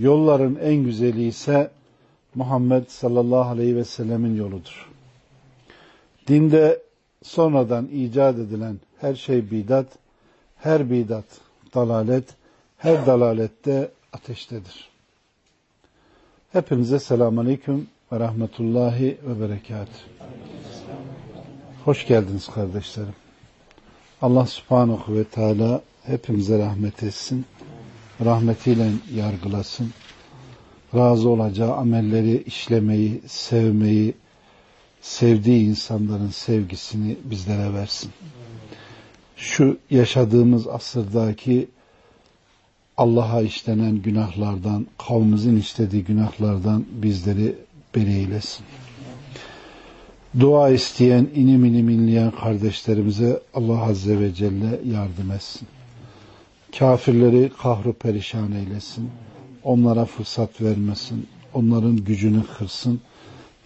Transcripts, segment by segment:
yolların en güzeli ise Muhammed sallallahu aleyhi ve sellemin yoludur. Dinde sonradan icat edilen her şey bidat, her bidat dalalet, her dalalette ateştedir. Hepinize selamun aleyküm ve rahmetullahi ve berekat. Hoş geldiniz kardeşlerim. Allah subhanahu ve teala hepimize rahmet etsin. Rahmetiyle yargılasın. Razı olacağı amelleri işlemeyi, sevmeyi, sevdiği insanların sevgisini bizlere versin. Şu yaşadığımız asırdaki Allah'a işlenen günahlardan, kavmimizin işlediği günahlardan bizleri beri eylesin. Dua isteyen, inim inim inleyen kardeşlerimize Allah Azze ve Celle yardım etsin. Kafirleri kahru perişan eylesin. Onlara fırsat vermesin. Onların gücünü kırsın.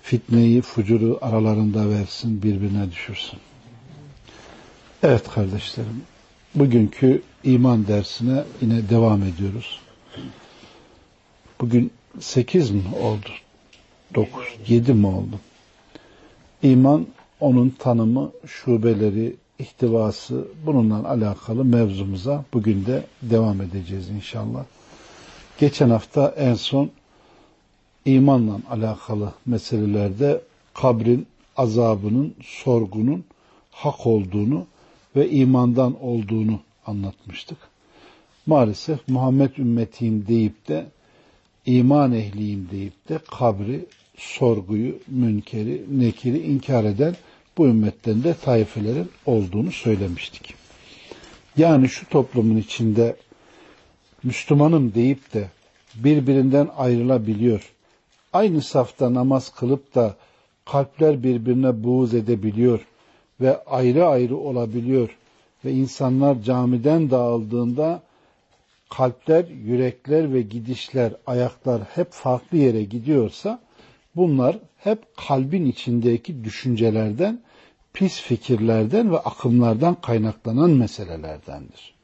Fitneyi, fucuru aralarında versin, birbirine düşürsün. Evet kardeşlerim, bugünkü iman dersine yine devam ediyoruz. Bugün sekiz mi oldu? Dokuz, yedi mi oldu? İman, onun tanımı, şubeleri, ihtivası, bununla alakalı mevzumuza bugün de devam edeceğiz inşallah. Geçen hafta en son imanla alakalı meselelerde kabrin azabının, sorgunun hak olduğunu ve imandan olduğunu anlatmıştık. Maalesef Muhammed ümmetiyim deyip de iman ehliyim deyip de kabri, sorguyu, münkeri, nekiri inkar eden bu ümmetten de taifelerin olduğunu söylemiştik. Yani şu toplumun içinde Müslümanım deyip de birbirinden ayrılabiliyor. Aynı safta namaz kılıp da kalpler birbirine buğz edebiliyor ve ayrı ayrı olabiliyor ve insanlar camiden dağıldığında kalpler, yürekler ve gidişler, ayaklar hep farklı yere gidiyorsa bunlar hep kalbin içindeki düşüncelerden, pis fikirlerden ve akımlardan kaynaklanan meselelerdendir.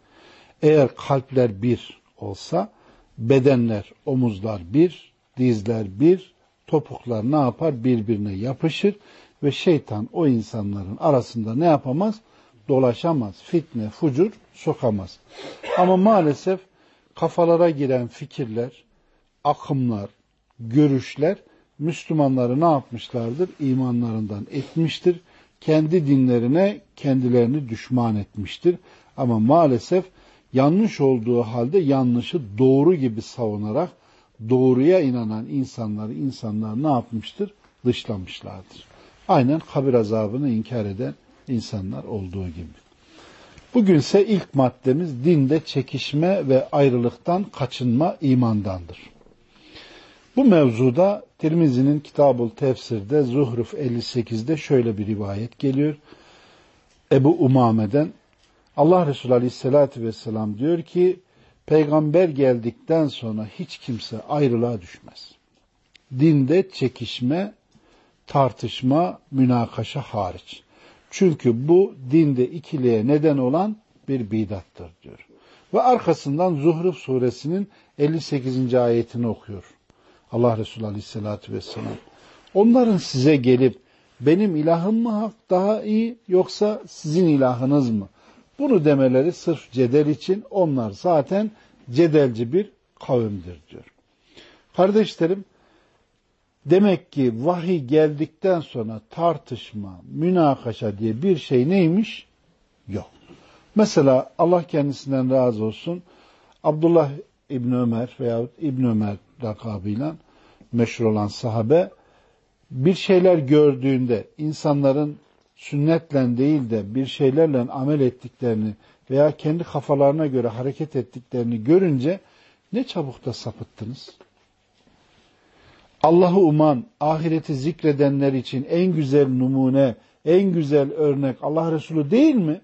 Eğer kalpler bir olsa bedenler, omuzlar bir, dizler bir, topuklar ne yapar? Birbirine yapışır ve şeytan o insanların arasında ne yapamaz? Dolaşamaz. Fitne, fucur sokamaz. Ama maalesef kafalara giren fikirler, akımlar, görüşler Müslümanları ne yapmışlardır? İmanlarından etmiştir. Kendi dinlerine kendilerini düşman etmiştir. Ama maalesef yanlış olduğu halde yanlışı doğru gibi savunarak doğruya inanan insanları insanlar ne yapmıştır? Dışlamışlardır. Aynen kabir azabını inkar eden insanlar olduğu gibi. Bugünse ilk maddemiz dinde çekişme ve ayrılıktan kaçınma imandandır. Bu mevzuda Tirmizi'nin Kitabul Tefsir'de Zuhruf 58'de şöyle bir rivayet geliyor. Ebu Umame'den Allah Resulü Aleyhisselatü Vesselam diyor ki peygamber geldikten sonra hiç kimse ayrılığa düşmez. Dinde çekişme, tartışma, münakaşa hariç. Çünkü bu dinde ikiliğe neden olan bir bidattır diyor. Ve arkasından Zuhruf suresinin 58. ayetini okuyor. Allah Resulü Aleyhisselatü Vesselam. Onların size gelip benim ilahım mı hak daha iyi yoksa sizin ilahınız mı? Bunu demeleri sırf cedel için onlar zaten cedelci bir kavimdir diyor. Kardeşlerim demek ki vahiy geldikten sonra tartışma, münakaşa diye bir şey neymiş? Yok. Mesela Allah kendisinden razı olsun Abdullah İbn Ömer veya İbn Ömer lakabıyla meşhur olan sahabe bir şeyler gördüğünde insanların sünnetle değil de bir şeylerle amel ettiklerini veya kendi kafalarına göre hareket ettiklerini görünce Ne çabuk da sapıttınız. Allah'ı uman, ahireti zikredenler için en güzel numune, en güzel örnek Allah Resulü değil mi?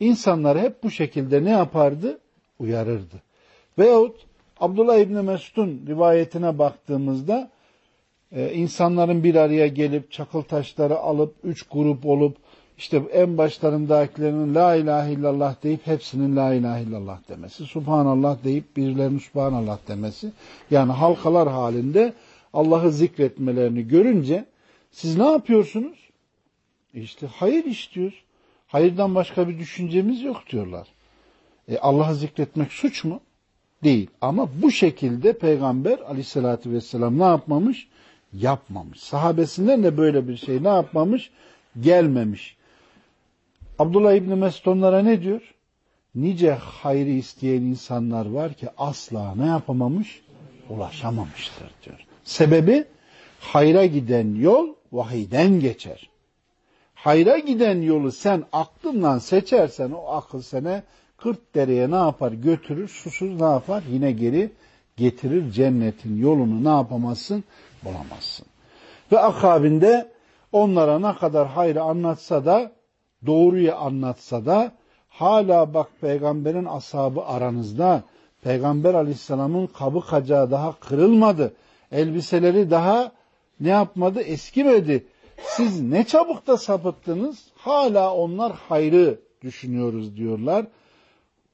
İnsanlar hep bu şekilde ne yapardı? Uyarırdı. Veyahut Abdullah İbni Mesud'un rivayetine baktığımızda e, insanların bir araya gelip çakıl taşları alıp üç grup olup işte en başlarındakilerinin la ilahe illallah deyip hepsinin la ilahe illallah demesi, subhanallah deyip birilerinin subhanallah demesi yani halkalar halinde Allah'ı zikretmelerini görünce siz ne yapıyorsunuz? İşte hayır istiyoruz. Hayırdan başka bir düşüncemiz yok diyorlar. E, Allah'ı zikretmek suç mu? değil. Ama bu şekilde Peygamber aleyhissalatü vesselam ne yapmamış? Yapmamış. Sahabesinden de böyle bir şey ne yapmamış? Gelmemiş. Abdullah İbni Mesud onlara ne diyor? Nice hayrı isteyen insanlar var ki asla ne yapamamış? Ulaşamamıştır diyor. Sebebi hayra giden yol vahiyden geçer. Hayra giden yolu sen aklından seçersen o akıl sana 40 dereye ne yapar? Götürür susuz ne yapar? Yine geri getirir cennetin yolunu. Ne yapamazsın? Bulamazsın. Ve akabinde onlara ne kadar hayrı anlatsa da doğruyu anlatsa da hala bak peygamberin ashabı aranızda. Peygamber aleyhisselamın kabı kacağı daha kırılmadı. Elbiseleri daha ne yapmadı? Eskimedi. Siz ne çabuk da sapıttınız? Hala onlar hayrı düşünüyoruz diyorlar.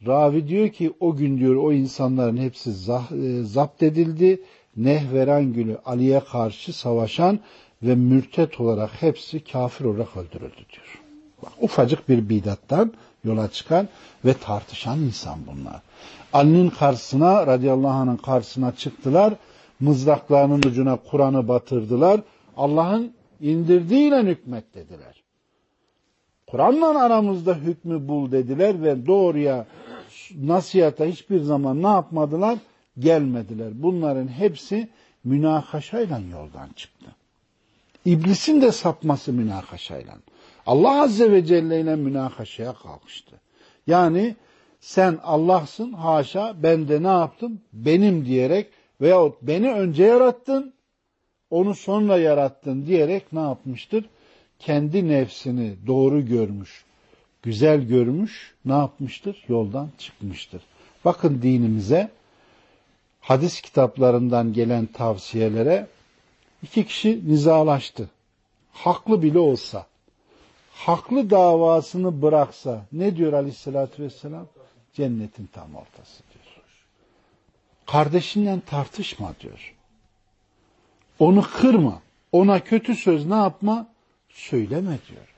Ravi diyor ki o gün diyor o insanların hepsi e, zapt edildi. Nehveren günü Ali'ye karşı savaşan ve mürtet olarak hepsi kafir olarak öldürüldü diyor. Bak, ufacık bir bidattan yola çıkan ve tartışan insan bunlar. Ali'nin karşısına radıyallahu anh'ın karşısına çıktılar. Mızraklarının ucuna Kur'an'ı batırdılar. Allah'ın indirdiğiyle hükmet dediler. Kur'an'la aramızda hükmü bul dediler ve doğruya nasihata hiçbir zaman ne yapmadılar? Gelmediler. Bunların hepsi münakaşayla yoldan çıktı. İblisin de sapması münakaşayla. Allah Azze ve Celle ile münakaşaya kalkıştı. Yani sen Allah'sın haşa ben de ne yaptım? Benim diyerek veyahut beni önce yarattın onu sonra yarattın diyerek ne yapmıştır? Kendi nefsini doğru görmüş, güzel görmüş, ne yapmıştır? Yoldan çıkmıştır. Bakın dinimize, hadis kitaplarından gelen tavsiyelere iki kişi nizalaştı. Haklı bile olsa, haklı davasını bıraksa ne diyor aleyhissalatü vesselam? Cennetin tam ortası diyor. Kardeşinden tartışma diyor. Onu kırma. Ona kötü söz ne yapma? Söyleme diyor.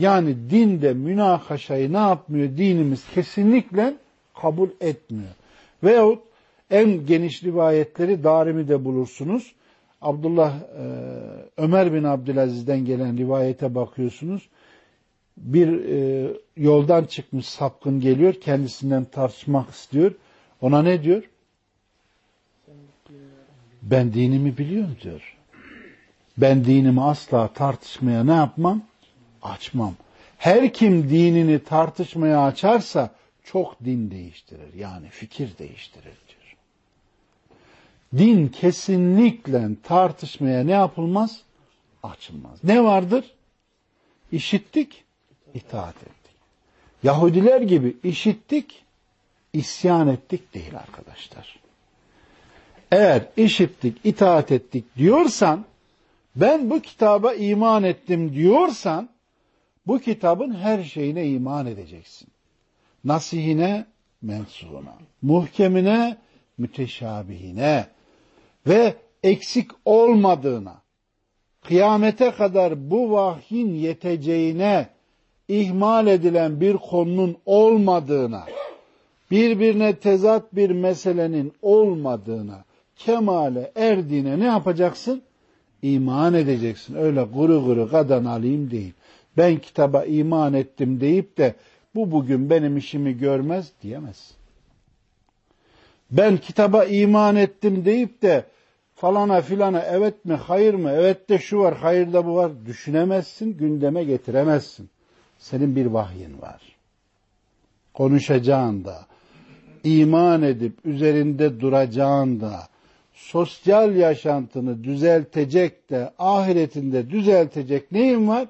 Yani dinde münakaşayı ne yapmıyor? Dinimiz kesinlikle kabul etmiyor. Veyahut en geniş rivayetleri Darimi'de bulursunuz. Abdullah e, Ömer bin Abdülaziz'den gelen rivayete bakıyorsunuz. Bir e, yoldan çıkmış sapkın geliyor, kendisinden tartışmak istiyor. Ona ne diyor? Ben dinimi biliyorum diyor. Ben dinimi asla tartışmaya ne yapmam? Açmam. Her kim dinini tartışmaya açarsa çok din değiştirir. Yani fikir değiştirir diyor. Din kesinlikle tartışmaya ne yapılmaz? Açılmaz. Ne vardır? İşittik, itaat ettik. Yahudiler gibi işittik, isyan ettik değil arkadaşlar eğer işittik, itaat ettik diyorsan, ben bu kitaba iman ettim diyorsan, bu kitabın her şeyine iman edeceksin. Nasihine, mensuğuna, muhkemine, müteşabihine ve eksik olmadığına, kıyamete kadar bu vahyin yeteceğine, ihmal edilen bir konunun olmadığına, birbirine tezat bir meselenin olmadığına, kemale erdiğine ne yapacaksın? İman edeceksin. Öyle guru guru kadan alayım değil. Ben kitaba iman ettim deyip de bu bugün benim işimi görmez diyemez. Ben kitaba iman ettim deyip de falana filana evet mi hayır mı evet de şu var hayır da bu var düşünemezsin gündeme getiremezsin. Senin bir vahyin var. Konuşacağın da iman edip üzerinde duracağında sosyal yaşantını düzeltecek de ahiretinde düzeltecek neyin var?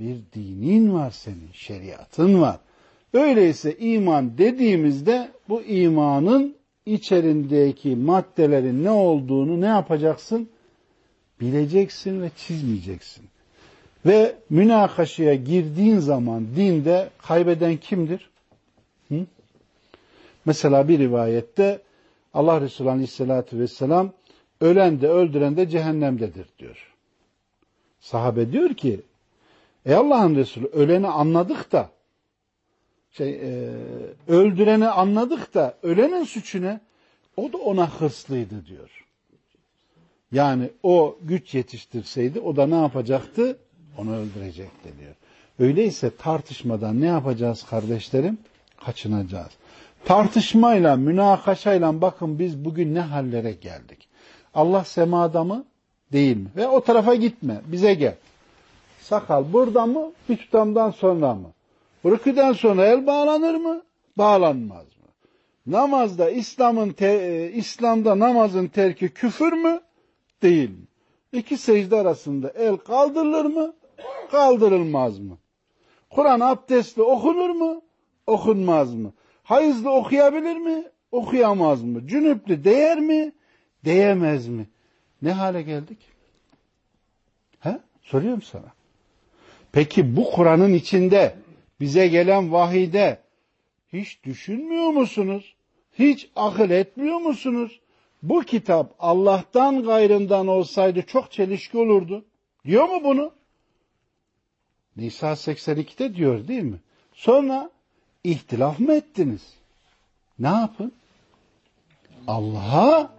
Bir dinin var senin, şeriatın var. Öyleyse iman dediğimizde bu imanın içerindeki maddelerin ne olduğunu ne yapacaksın? Bileceksin ve çizmeyeceksin. Ve münakaşaya girdiğin zaman dinde kaybeden kimdir? Mesela bir rivayette Allah Resulü Aleyhisselatü Vesselam ölen de öldüren de cehennemdedir diyor. Sahabe diyor ki Ey Allah'ın Resulü öleni anladık da şey, e, öldüreni anladık da ölenin suçu ne? O da ona hırslıydı diyor. Yani o güç yetiştirseydi o da ne yapacaktı? Onu öldürecekti diyor. Öyleyse tartışmadan ne yapacağız kardeşlerim? Kaçınacağız. Tartışmayla, münakaşayla bakın biz bugün ne hallere geldik. Allah semada mı? Değil mi? Ve o tarafa gitme. Bize gel. Sakal burada mı? Bir tutamdan sonra mı? Rüküden sonra el bağlanır mı? Bağlanmaz mı? Namazda İslam'ın te, e, İslam'da namazın terki küfür mü? Değil mi? İki secde arasında el kaldırılır mı? Kaldırılmaz mı? Kur'an abdestli okunur mu? Okunmaz mı? Hayızlı okuyabilir mi? Okuyamaz mı? Cünüplü değer mi? Değemez mi? Ne hale geldik? He? Soruyorum sana. Peki bu Kur'an'ın içinde bize gelen vahide hiç düşünmüyor musunuz? Hiç akıl etmiyor musunuz? Bu kitap Allah'tan gayrından olsaydı çok çelişki olurdu. Diyor mu bunu? Nisa 82'de diyor değil mi? Sonra ihtilaf mı ettiniz? Ne yapın? Allah'a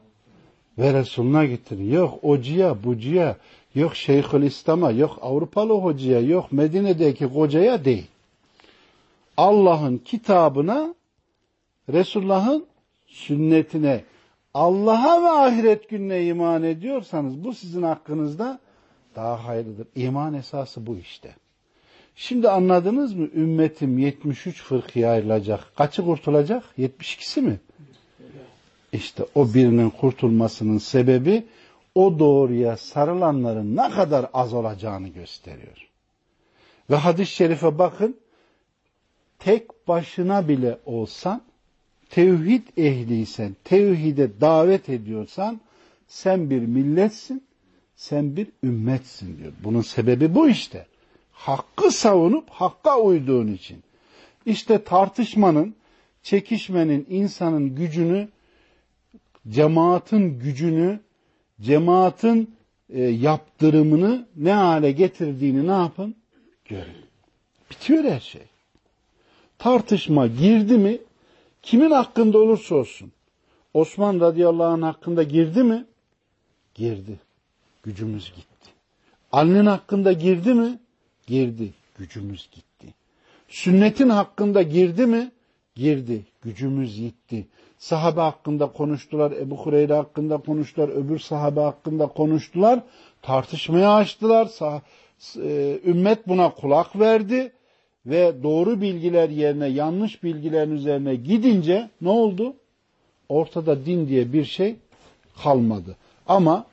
ve Resulüne getirin. Yok ocuya, bucuya, yok Şeyhülislam'a, yok Avrupalı hocaya, yok Medine'deki kocaya değil. Allah'ın kitabına, Resulullah'ın sünnetine, Allah'a ve ahiret gününe iman ediyorsanız bu sizin hakkınızda daha hayırlıdır. İman esası bu işte. Şimdi anladınız mı? Ümmetim 73 fırkıya ayrılacak. Kaçı kurtulacak? 72'si mi? İşte o birinin kurtulmasının sebebi o doğruya sarılanların ne kadar az olacağını gösteriyor. Ve hadis-i şerife bakın tek başına bile olsan tevhid ehliysen, tevhide davet ediyorsan sen bir milletsin, sen bir ümmetsin diyor. Bunun sebebi bu işte. Hakkı savunup hakka uyduğun için. İşte tartışmanın, çekişmenin insanın gücünü, cemaatin gücünü, cemaatin e, yaptırımını ne hale getirdiğini ne yapın? Görün. Bitiyor her şey. Tartışma girdi mi kimin hakkında olursa olsun. Osman radıyallahu anh hakkında girdi mi? Girdi. Gücümüz gitti. Ali'nin hakkında girdi mi? Girdi. Gücümüz gitti. Sünnetin hakkında girdi mi? Girdi. Gücümüz gitti. Sahabe hakkında konuştular. Ebu Hureyre hakkında konuştular. Öbür sahabe hakkında konuştular. Tartışmaya açtılar. E, ümmet buna kulak verdi. Ve doğru bilgiler yerine yanlış bilgilerin üzerine gidince ne oldu? Ortada din diye bir şey kalmadı. Ama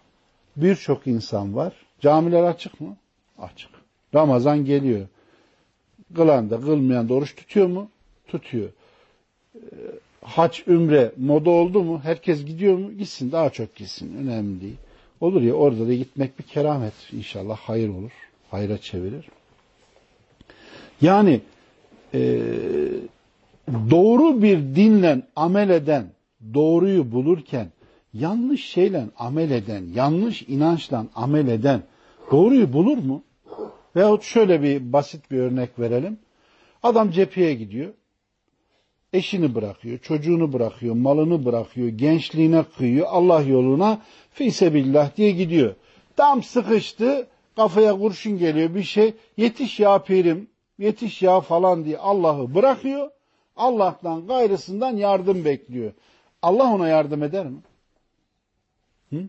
birçok insan var. Camiler açık mı? Açık. Ramazan geliyor. Kılan da kılmayan da oruç tutuyor mu? Tutuyor. Haç, ümre moda oldu mu? Herkes gidiyor mu? Gitsin. Daha çok gitsin. Önemli değil. Olur ya orada da gitmek bir keramet. İnşallah hayır olur. Hayra çevirir. Yani e, doğru bir dinle amel eden, doğruyu bulurken yanlış şeyle amel eden, yanlış inançla amel eden doğruyu bulur mu? Veyahut şöyle bir basit bir örnek verelim. Adam cepheye gidiyor. Eşini bırakıyor, çocuğunu bırakıyor, malını bırakıyor, gençliğine kıyıyor, Allah yoluna fisebillah diye gidiyor. Tam sıkıştı, kafaya kurşun geliyor bir şey. Yetiş ya pirim, yetiş ya falan diye Allah'ı bırakıyor. Allah'tan gayrısından yardım bekliyor. Allah ona yardım eder mi? Hı?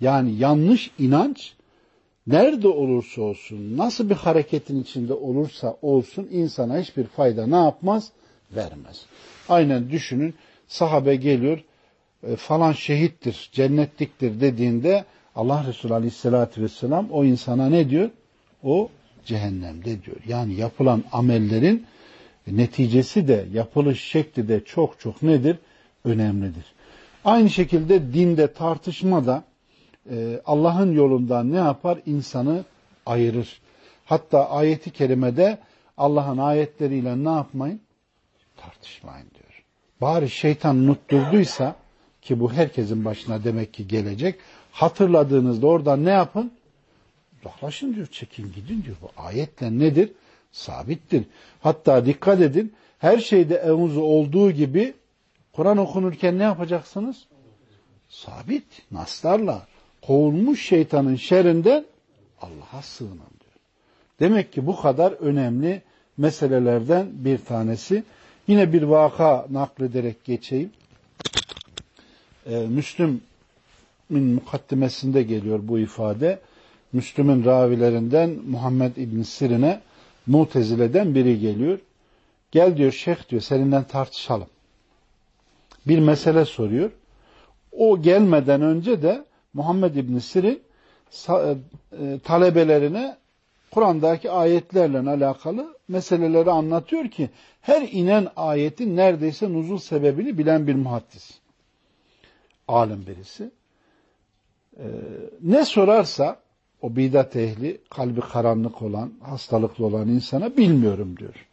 Yani yanlış inanç nerede olursa olsun, nasıl bir hareketin içinde olursa olsun insana hiçbir fayda ne yapmaz? Vermez. Aynen düşünün sahabe geliyor e, falan şehittir, cennetliktir dediğinde Allah Resulü Aleyhisselatü Vesselam o insana ne diyor? O cehennemde diyor. Yani yapılan amellerin neticesi de yapılış şekli de çok çok nedir? Önemlidir. Aynı şekilde dinde tartışma da Allah'ın yolundan ne yapar? İnsanı ayırır. Hatta ayeti kerimede Allah'ın ayetleriyle ne yapmayın? Tartışmayın diyor. Bari şeytan unutturduysa ki bu herkesin başına demek ki gelecek. Hatırladığınızda oradan ne yapın? Uzaklaşın diyor, çekin gidin diyor. Bu ayetle nedir? Sabittir. Hatta dikkat edin, her şeyde evuzu olduğu gibi Kur'an okunurken ne yapacaksınız? Sabit, naslarla kovulmuş şeytanın şerrinden Allah'a sığının diyor. Demek ki bu kadar önemli meselelerden bir tanesi. Yine bir vaka naklederek geçeyim. Ee, Müslüm'ün mukaddimesinde geliyor bu ifade. Müslüm'ün ravilerinden Muhammed İbn Sirin'e Mutezile'den biri geliyor. Gel diyor şeyh diyor seninle tartışalım. Bir mesele soruyor. O gelmeden önce de Muhammed İbn Sirin e, e, talebelerine Kur'an'daki ayetlerle alakalı meseleleri anlatıyor ki her inen ayetin neredeyse nuzul sebebini bilen bir muhaddis. Alim birisi. Ee, ne sorarsa o bidat ehli, kalbi karanlık olan, hastalıklı olan insana bilmiyorum diyor.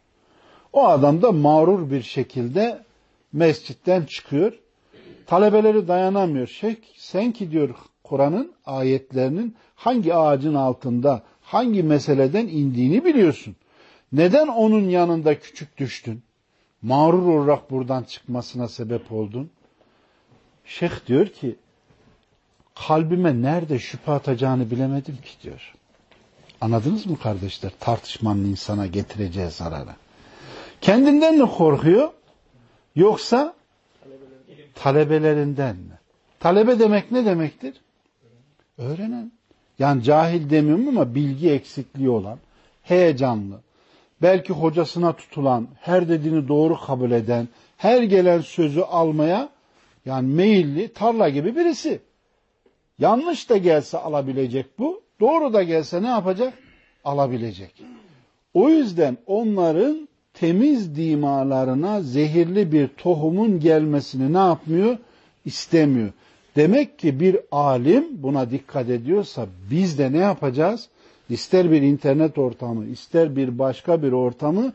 O adam da mağrur bir şekilde mescitten çıkıyor. Talebeleri dayanamıyor. Şeyh sen ki diyor Kur'an'ın ayetlerinin hangi ağacın altında, hangi meseleden indiğini biliyorsun. Neden onun yanında küçük düştün? Mağrur olarak buradan çıkmasına sebep oldun. Şeyh diyor ki kalbime nerede şüphe atacağını bilemedim ki diyor. Anladınız mı kardeşler? Tartışmanın insana getireceği zararı. Kendinden mi korkuyor? Yoksa talebelerinden? Talebe demek ne demektir? Öğrenen. Yani cahil demiyorum ama bilgi eksikliği olan, heyecanlı, belki hocasına tutulan, her dediğini doğru kabul eden, her gelen sözü almaya yani meyilli, tarla gibi birisi. Yanlış da gelse alabilecek bu, doğru da gelse ne yapacak? Alabilecek. O yüzden onların temiz dimalarına zehirli bir tohumun gelmesini ne yapmıyor? İstemiyor. Demek ki bir alim buna dikkat ediyorsa biz de ne yapacağız? İster bir internet ortamı, ister bir başka bir ortamı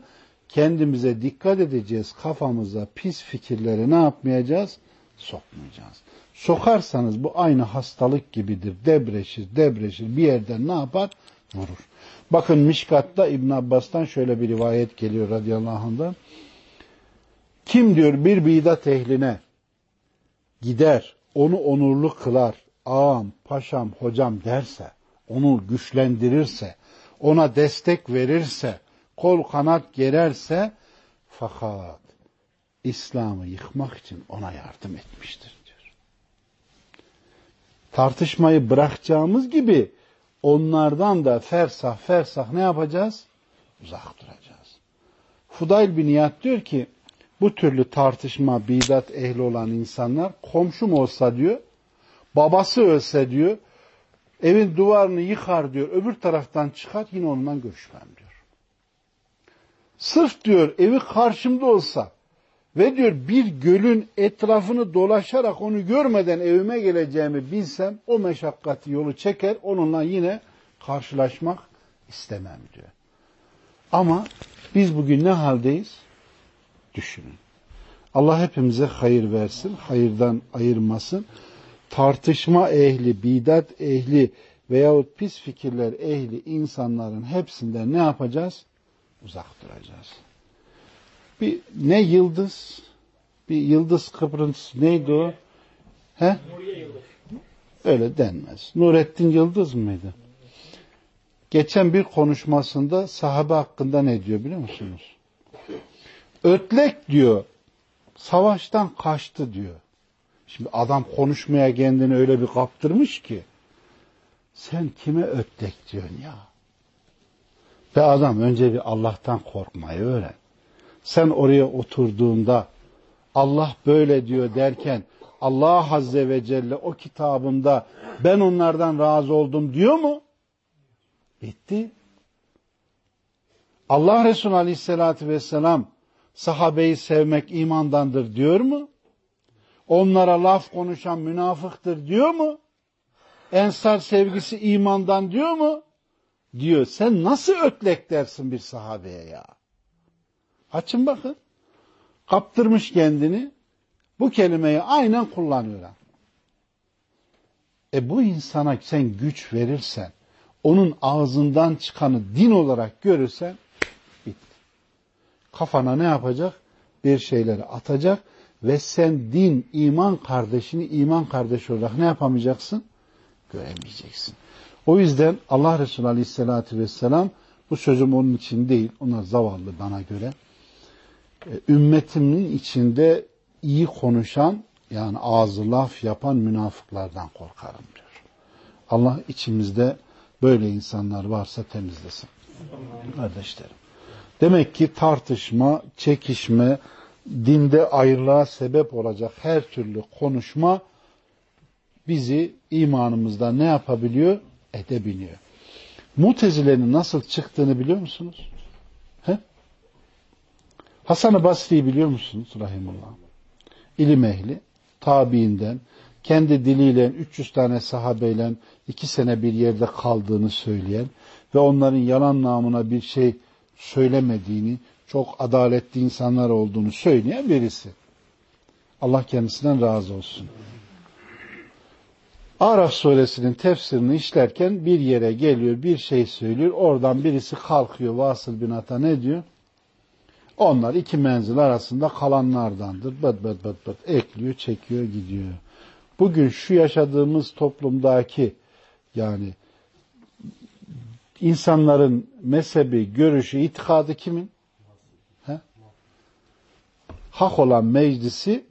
kendimize dikkat edeceğiz. Kafamıza pis fikirleri ne yapmayacağız? Sokmayacağız. Sokarsanız bu aynı hastalık gibidir. Debreşir, debreşir bir yerden ne yapar? Vurur. Bakın Mişkat'ta İbn Abbas'tan şöyle bir rivayet geliyor radıyallahu anh'dan. Kim diyor bir bidat ehline gider, onu onurlu kılar, ağam, paşam, hocam derse, onu güçlendirirse, ona destek verirse, kol kanat gererse fakat İslam'ı yıkmak için ona yardım etmiştir diyor. Tartışmayı bırakacağımız gibi onlardan da fersah fersah ne yapacağız? Uzak duracağız. Fudayl bin Niyat diyor ki bu türlü tartışma, bidat ehli olan insanlar komşum olsa diyor, babası ölse diyor, evin duvarını yıkar diyor, öbür taraftan çıkar yine onunla görüşmem diyor. Sırf diyor evi karşımda olsa ve diyor bir gölün etrafını dolaşarak onu görmeden evime geleceğimi bilsem o meşakkati yolu çeker onunla yine karşılaşmak istemem diyor. Ama biz bugün ne haldeyiz? Düşünün. Allah hepimize hayır versin, hayırdan ayırmasın. Tartışma ehli, bidat ehli veyahut pis fikirler ehli insanların hepsinden ne yapacağız? Uzak duracağız bir ne yıldız? Bir yıldız kıpırıntısı neydi o? He? Öyle denmez. Nurettin Yıldız mıydı? Geçen bir konuşmasında sahabe hakkında ne diyor biliyor musunuz? Ötlek diyor, savaştan kaçtı diyor. Şimdi adam konuşmaya kendini öyle bir kaptırmış ki, sen kime ötlek diyorsun ya? Ve adam önce bir Allah'tan korkmayı öğren. Sen oraya oturduğunda Allah böyle diyor derken Allah Azze ve Celle o kitabında ben onlardan razı oldum diyor mu? Bitti. Allah Resulü Aleyhisselatü Vesselam sahabeyi sevmek imandandır diyor mu? Onlara laf konuşan münafıktır diyor mu? Ensar sevgisi imandan diyor mu? Diyor. Sen nasıl ötlek dersin bir sahabeye ya? Açın bakın. Kaptırmış kendini. Bu kelimeyi aynen kullanıyor. E bu insana sen güç verirsen, onun ağzından çıkanı din olarak görürsen, bitti. Kafana ne yapacak? Bir şeyleri atacak ve sen din, iman kardeşini iman kardeşi olarak ne yapamayacaksın? Göremeyeceksin. O yüzden Allah Resulü Aleyhisselatü Vesselam bu sözüm onun için değil, onlar zavallı bana göre. E, ümmetimin içinde iyi konuşan yani ağzı laf yapan münafıklardan korkarım diyor. Allah içimizde böyle insanlar varsa temizlesin. Kardeşlerim. Demek ki tartışma, çekişme, dinde ayrılığa sebep olacak her türlü konuşma bizi imanımızda ne yapabiliyor? Edebiliyor. Mutezilerin nasıl çıktığını biliyor musunuz? Hasan-ı Basri'yi biliyor musunuz? Rahimullah. İlim ehli, tabiinden, kendi diliyle 300 tane sahabeyle iki sene bir yerde kaldığını söyleyen ve onların yalan namına bir şey söylemediğini, çok adaletli insanlar olduğunu söyleyen birisi. Allah kendisinden razı olsun. Araf suresinin tefsirini işlerken bir yere geliyor, bir şey söylüyor. Oradan birisi kalkıyor Vasıl bin Ata ne diyor? Onlar iki menzil arasında kalanlardandır. Bıt bıt bıt bıt ekliyor, çekiyor, gidiyor. Bugün şu yaşadığımız toplumdaki yani insanların mezhebi, görüşü, itikadı kimin? He? Hak olan meclisi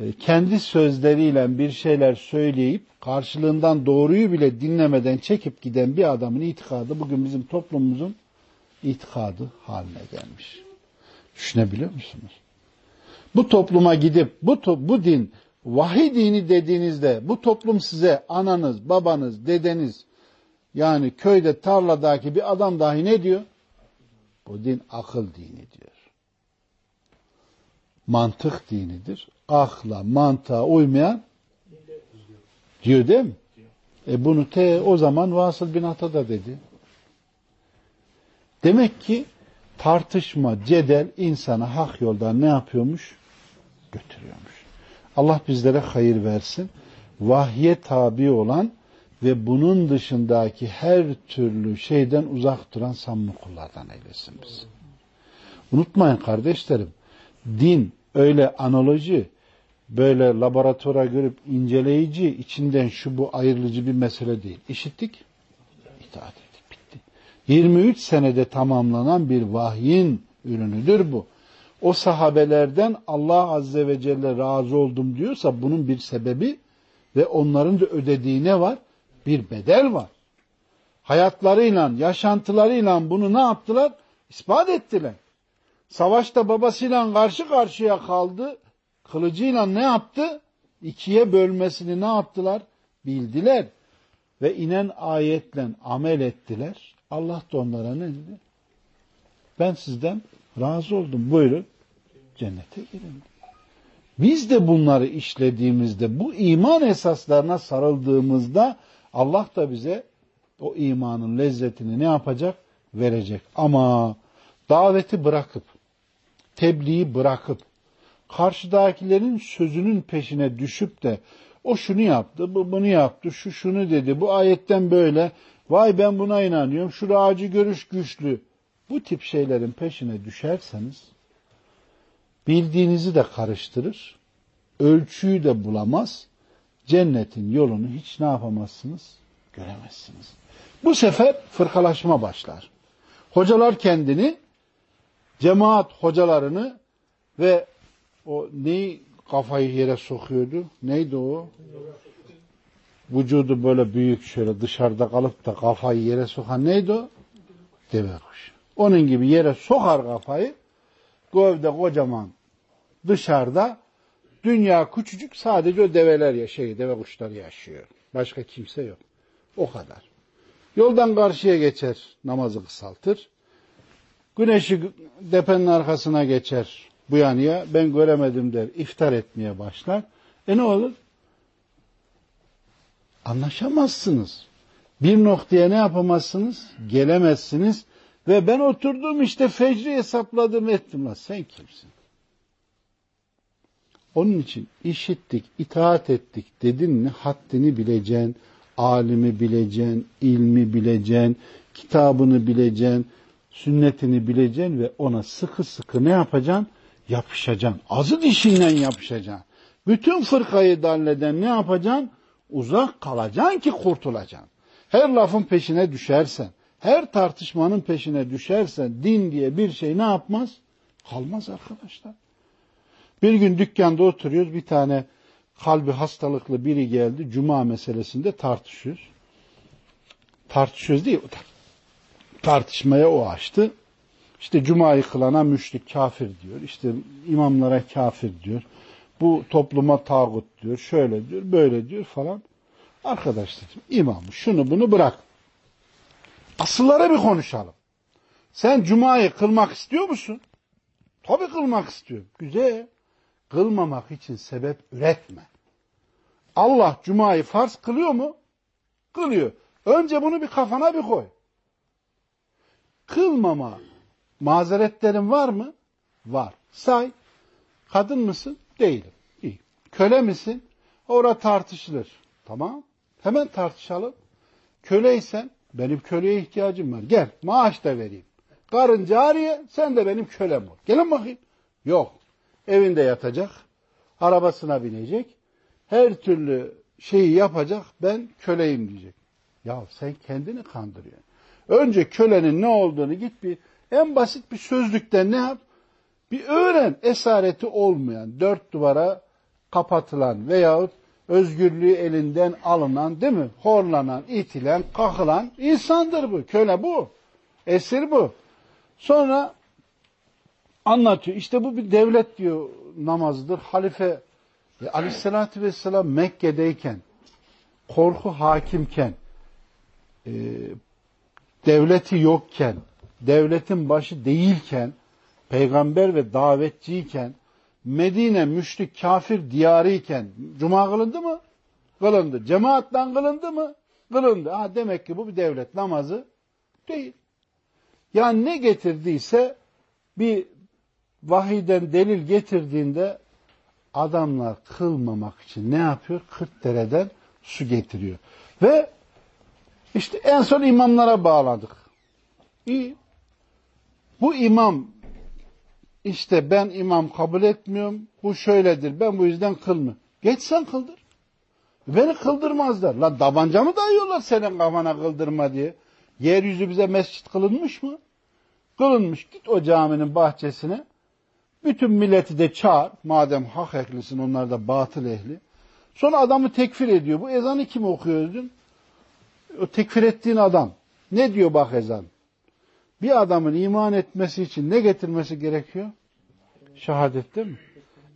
e, kendi sözleriyle bir şeyler söyleyip karşılığından doğruyu bile dinlemeden çekip giden bir adamın itikadı bugün bizim toplumumuzun itikadı haline gelmiş. Düşünebiliyor musunuz? Bu topluma gidip bu, bu din vahiy dini dediğinizde bu toplum size ananız, babanız, dedeniz yani köyde tarladaki bir adam dahi ne diyor? Bu din akıl dini diyor. Mantık dinidir. Akla, mantığa uymayan diyor değil mi? E bunu te o zaman Vasıl bin Ata da dedi. Demek ki tartışma, cedel insana hak yoldan ne yapıyormuş? Götürüyormuş. Allah bizlere hayır versin. Vahye tabi olan ve bunun dışındaki her türlü şeyden uzak duran samimi kullardan eylesin bizi. Unutmayın kardeşlerim, din öyle analoji, böyle laboratuvara görüp inceleyici, içinden şu bu ayrılıcı bir mesele değil. İşittik, itaat. 23 senede tamamlanan bir vahyin ürünüdür bu. O sahabelerden Allah Azze ve Celle razı oldum diyorsa bunun bir sebebi ve onların da ödediği ne var? Bir bedel var. Hayatlarıyla, yaşantılarıyla bunu ne yaptılar? İspat ettiler. Savaşta babasıyla karşı karşıya kaldı. Kılıcıyla ne yaptı? İkiye bölmesini ne yaptılar? Bildiler. Ve inen ayetle amel ettiler. Allah da onlara ne dedi? Ben sizden razı oldum. Buyurun cennete girin. Biz de bunları işlediğimizde, bu iman esaslarına sarıldığımızda Allah da bize o imanın lezzetini ne yapacak? Verecek. Ama daveti bırakıp, tebliği bırakıp, karşıdakilerin sözünün peşine düşüp de o şunu yaptı, bu bunu yaptı, şu şunu dedi, bu ayetten böyle, vay ben buna inanıyorum, şu racı görüş güçlü. Bu tip şeylerin peşine düşerseniz bildiğinizi de karıştırır, ölçüyü de bulamaz, cennetin yolunu hiç ne yapamazsınız? Göremezsiniz. Bu sefer fırkalaşma başlar. Hocalar kendini, cemaat hocalarını ve o neyi kafayı yere sokuyordu? Neydi o? Vücudu böyle büyük şöyle dışarıda kalıp da kafayı yere sokan neydi o? Deve kuş. Onun gibi yere sokar kafayı, gövde kocaman dışarıda dünya küçücük sadece o develer yaşıyor, deve kuşları yaşıyor. Başka kimse yok. O kadar. Yoldan karşıya geçer, namazı kısaltır. Güneşi depenin arkasına geçer bu yanıya. Ben göremedim der. iftar etmeye başlar. E ne olur? Anlaşamazsınız. Bir noktaya ne yapamazsınız? Gelemezsiniz. Ve ben oturdum işte fecri hesapladım ettim. Sen kimsin? Onun için işittik, itaat ettik dedin mi haddini bileceksin, alimi bileceksin, ilmi bileceksin, kitabını bileceksin, sünnetini bileceksin ve ona sıkı sıkı ne yapacaksın? Yapışacaksın. Azı dişinden yapışacaksın. Bütün fırkayı dalleden ne yapacaksın? Uzak kalacaksın ki kurtulacaksın. Her lafın peşine düşersen, her tartışmanın peşine düşersen din diye bir şey ne yapmaz? Kalmaz arkadaşlar. Bir gün dükkanda oturuyoruz bir tane kalbi hastalıklı biri geldi. Cuma meselesinde tartışıyoruz. Tartışıyoruz değil tartışmaya o açtı. İşte cumayı kılana müşrik kafir diyor. İşte imamlara kafir diyor. Bu topluma tağut diyor. Şöyle diyor, böyle diyor falan. Arkadaş dedim imam şunu bunu bırak. Asılları bir konuşalım. Sen cumayı kılmak istiyor musun? Tabii kılmak istiyorum. Güzel. Kılmamak için sebep üretme. Allah cumayı farz kılıyor mu? Kılıyor. Önce bunu bir kafana bir koy kılmama mazeretlerin var mı? Var. Say. Kadın mısın? Değilim. İyi. Köle misin? Orada tartışılır. Tamam. Hemen tartışalım. Köleysen benim köleye ihtiyacım var. Gel maaş da vereyim. Karın cariye sen de benim kölem ol. Gelin bakayım. Yok. Evinde yatacak. Arabasına binecek. Her türlü şeyi yapacak. Ben köleyim diyecek. Ya sen kendini kandırıyorsun. Önce kölenin ne olduğunu git bir en basit bir sözlükten ne yap? Bir öğren esareti olmayan, dört duvara kapatılan veyahut özgürlüğü elinden alınan değil mi? Horlanan, itilen, kakılan insandır bu. Köle bu. Esir bu. Sonra anlatıyor. İşte bu bir devlet diyor namazıdır. Halife e, aleyhissalatü vesselam Mekke'deyken korku hakimken e, devleti yokken, devletin başı değilken, peygamber ve davetçiyken, Medine müşrik kafir diyarıyken cuma kılındı mı? Kılındı. Cemaatten kılındı mı? Kılındı. Ha, demek ki bu bir devlet namazı değil. Yani ne getirdiyse bir vahiden delil getirdiğinde adamlar kılmamak için ne yapıyor? Kırk dereden su getiriyor. Ve işte en son imamlara bağladık. İyi. Bu imam işte ben imam kabul etmiyorum. Bu şöyledir. Ben bu yüzden kılmıyorum. Geç sen kıldır. Beni kıldırmazlar. Lan tabanca mı dayıyorlar senin kafana kıldırma diye. Yeryüzü bize mescit kılınmış mı? Kılınmış. Git o caminin bahçesine. Bütün milleti de çağır. Madem hak ehlisin onlar da batıl ehli. Sonra adamı tekfir ediyor. Bu ezanı kim okuyor dedim o tekfir ettiğin adam ne diyor bak ezan? Bir adamın iman etmesi için ne getirmesi gerekiyor? Şehadet değil mi?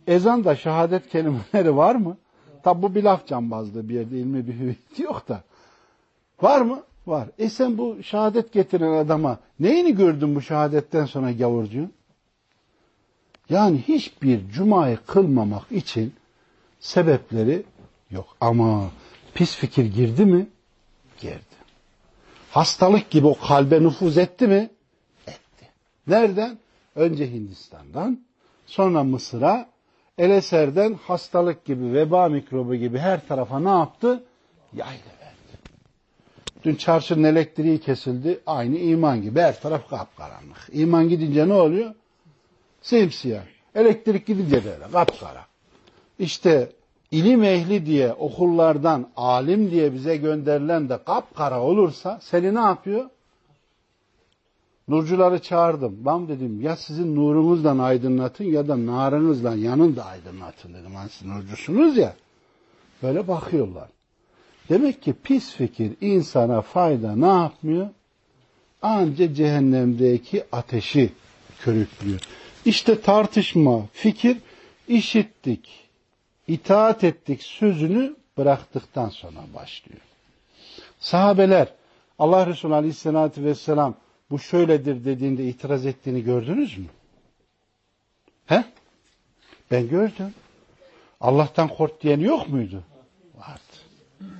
Ezan da şehadet kelimeleri var mı? Tabi bu bir laf cambazlığı bir yerde ilmi bir hüviyeti yok da. Var mı? Var. E sen bu şehadet getiren adama neyini gördün bu şehadetten sonra gavurcuğun? Yani hiçbir cumayı kılmamak için sebepleri yok. Ama pis fikir girdi mi girdi. Hastalık gibi o kalbe nüfuz etti mi? Etti. Nereden? Önce Hindistan'dan, sonra Mısır'a, Eleser'den hastalık gibi, veba mikrobu gibi her tarafa ne yaptı? Yaylı verdi. Dün çarşının elektriği kesildi. Aynı iman gibi. Her taraf kapkaranlık. İman gidince ne oluyor? Simsiyah. Elektrik gidince de öyle kapkara. İşte ilim ehli diye okullardan alim diye bize gönderilen de kapkara olursa seni ne yapıyor? Nurcuları çağırdım. Lan dedim ya sizin nurunuzdan aydınlatın ya da narınızdan yanın da aydınlatın dedim. Hani siz nurcusunuz ya. Böyle bakıyorlar. Demek ki pis fikir insana fayda ne yapmıyor? Anca cehennemdeki ateşi körüklüyor. İşte tartışma, fikir, işittik, itaat ettik sözünü bıraktıktan sonra başlıyor. Sahabeler Allah Resulü Aleyhisselatü Vesselam bu şöyledir dediğinde itiraz ettiğini gördünüz mü? He? Ben gördüm. Allah'tan kork diyen yok muydu? Vardı.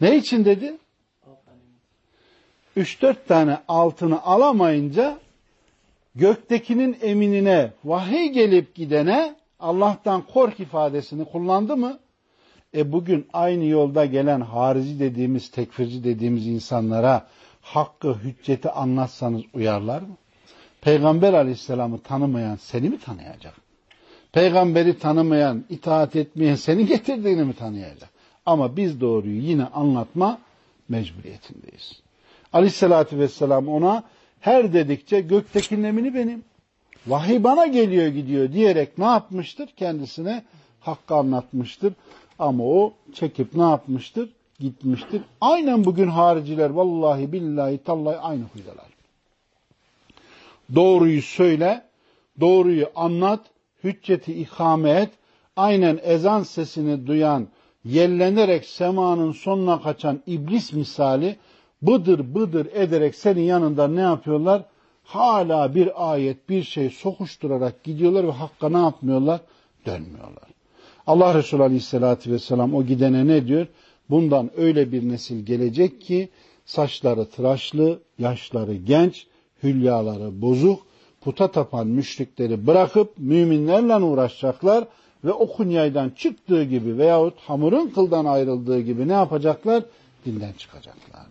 Ne için dedi? Üç dört tane altını alamayınca göktekinin eminine vahiy gelip gidene Allah'tan kork ifadesini kullandı mı? E bugün aynı yolda gelen harici dediğimiz, tekfirci dediğimiz insanlara hakkı, hücceti anlatsanız uyarlar mı? Peygamber aleyhisselamı tanımayan seni mi tanıyacak? Peygamberi tanımayan, itaat etmeyen seni getirdiğini mi tanıyacak? Ama biz doğruyu yine anlatma mecburiyetindeyiz. Aleyhissalatü vesselam ona her dedikçe göktekinin emini benim. Vahiy bana geliyor gidiyor diyerek ne yapmıştır? Kendisine hakkı anlatmıştır. Ama o çekip ne yapmıştır? Gitmiştir. Aynen bugün hariciler vallahi billahi tallahi aynı huydalar. Doğruyu söyle, doğruyu anlat, hücceti ikame et, aynen ezan sesini duyan, yellenerek semanın sonuna kaçan iblis misali bıdır bıdır ederek senin yanında ne yapıyorlar? Hala bir ayet, bir şey sokuşturarak gidiyorlar ve hakka ne yapmıyorlar? Dönmüyorlar. Allah Resulü Aleyhisselatü Vesselam o gidene ne diyor? Bundan öyle bir nesil gelecek ki saçları tıraşlı, yaşları genç, hülyaları bozuk, puta tapan müşrikleri bırakıp müminlerle uğraşacaklar ve o kunyaydan çıktığı gibi veyahut hamurun kıldan ayrıldığı gibi ne yapacaklar? Dinden çıkacaklar.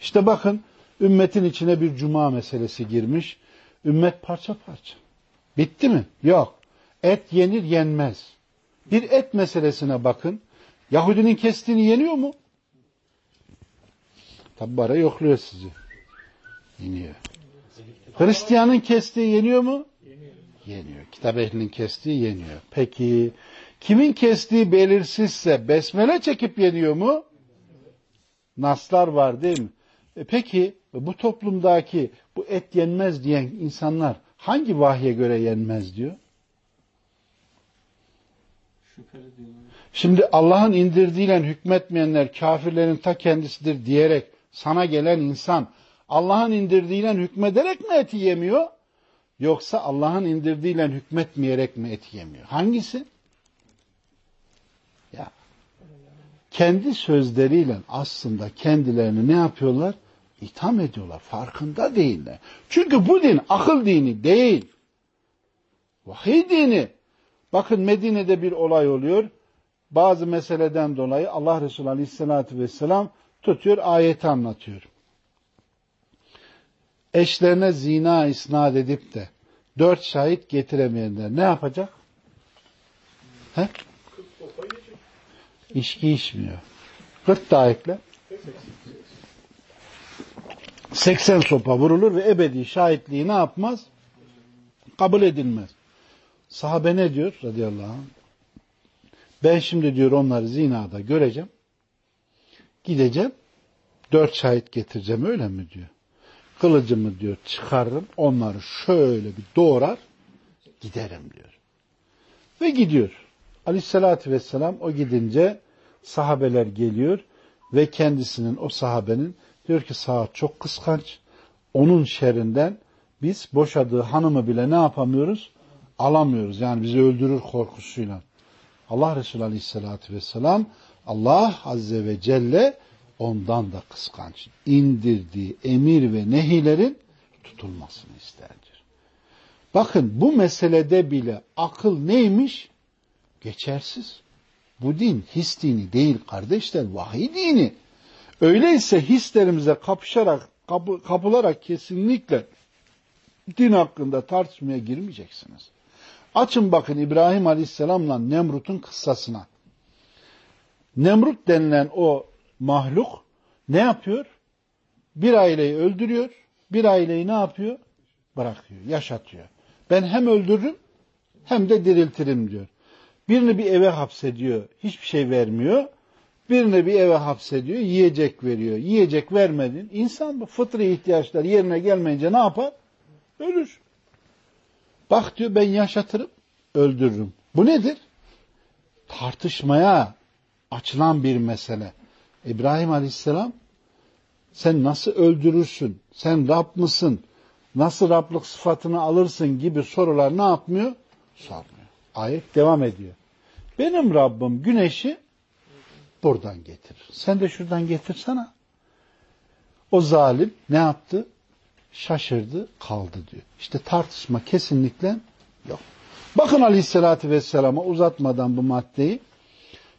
İşte bakın ümmetin içine bir cuma meselesi girmiş. Ümmet parça parça. Bitti mi? Yok. Et yenir yenmez. Bir et meselesine bakın. Yahudinin kestiğini yeniyor mu? Tabi bara yokluyor sizi. Yeniyor. Hristiyanın kestiği yeniyor mu? Yeniyor. Yeniyor. Kitap ehlinin kestiği yeniyor. Peki kimin kestiği belirsizse besmele çekip yeniyor mu? Naslar var değil mi? E peki bu toplumdaki bu et yenmez diyen insanlar hangi vahye göre yenmez diyor? Şimdi Allah'ın indirdiğiyle hükmetmeyenler kafirlerin ta kendisidir diyerek sana gelen insan Allah'ın indirdiğiyle hükmederek mi eti yemiyor? Yoksa Allah'ın indirdiğiyle hükmetmeyerek mi eti yemiyor? Hangisi? Ya kendi sözleriyle aslında kendilerini ne yapıyorlar? İtham ediyorlar. Farkında değiller. Çünkü bu din akıl dini değil. Vahiy dini. Bakın Medine'de bir olay oluyor. Bazı meseleden dolayı Allah Resulü Aleyhisselatü Vesselam tutuyor ayeti anlatıyor. Eşlerine zina isnat edip de dört şahit getiremeyenler ne yapacak? He? İçki içmiyor. Kırk daha ekle. 80 sopa vurulur ve ebedi şahitliği ne yapmaz? Kabul edilmez. Sahabe ne diyor radıyallahu anh? Ben şimdi diyor onları zinada göreceğim. Gideceğim. Dört şahit getireceğim öyle mi diyor. Kılıcımı diyor çıkarırım. Onları şöyle bir doğrar. Giderim diyor. Ve gidiyor. Aleyhissalatü vesselam o gidince sahabeler geliyor ve kendisinin o sahabenin diyor ki saat çok kıskanç. Onun şerinden biz boşadığı hanımı bile ne yapamıyoruz? Alamıyoruz. Yani bizi öldürür korkusuyla. Allah Resulü Aleyhisselatü Vesselam Allah Azze ve Celle ondan da kıskanç. İndirdiği emir ve nehilerin tutulmasını isterdir. Bakın bu meselede bile akıl neymiş? Geçersiz. Bu din his dini değil kardeşler, vahiy dini. Öyleyse hislerimize kapışarak, kapı, kapılarak kesinlikle din hakkında tartışmaya girmeyeceksiniz. Açın bakın İbrahim Aleyhisselam'la Nemrut'un kıssasına. Nemrut denilen o mahluk ne yapıyor? Bir aileyi öldürüyor, bir aileyi ne yapıyor? Bırakıyor, yaşatıyor. Ben hem öldürürüm hem de diriltirim diyor. Birini bir eve hapsediyor, hiçbir şey vermiyor. Birini bir eve hapsediyor, yiyecek veriyor. Yiyecek vermedin. İnsan bu fıtri ihtiyaçlar yerine gelmeyince ne yapar? Ölür. Bak diyor ben yaşatırım, öldürürüm. Bu nedir? Tartışmaya açılan bir mesele. İbrahim Aleyhisselam sen nasıl öldürürsün? Sen Rab mısın? Nasıl Rablık sıfatını alırsın gibi sorular ne yapmıyor? Sormuyor. Ayet devam ediyor. Benim Rabbim güneşi buradan getirir. Sen de şuradan getirsene. O zalim ne yaptı? Şaşırdı, kaldı diyor. İşte tartışma kesinlikle yok. Bakın Aleyhisselatü Vesselam'a uzatmadan bu maddeyi.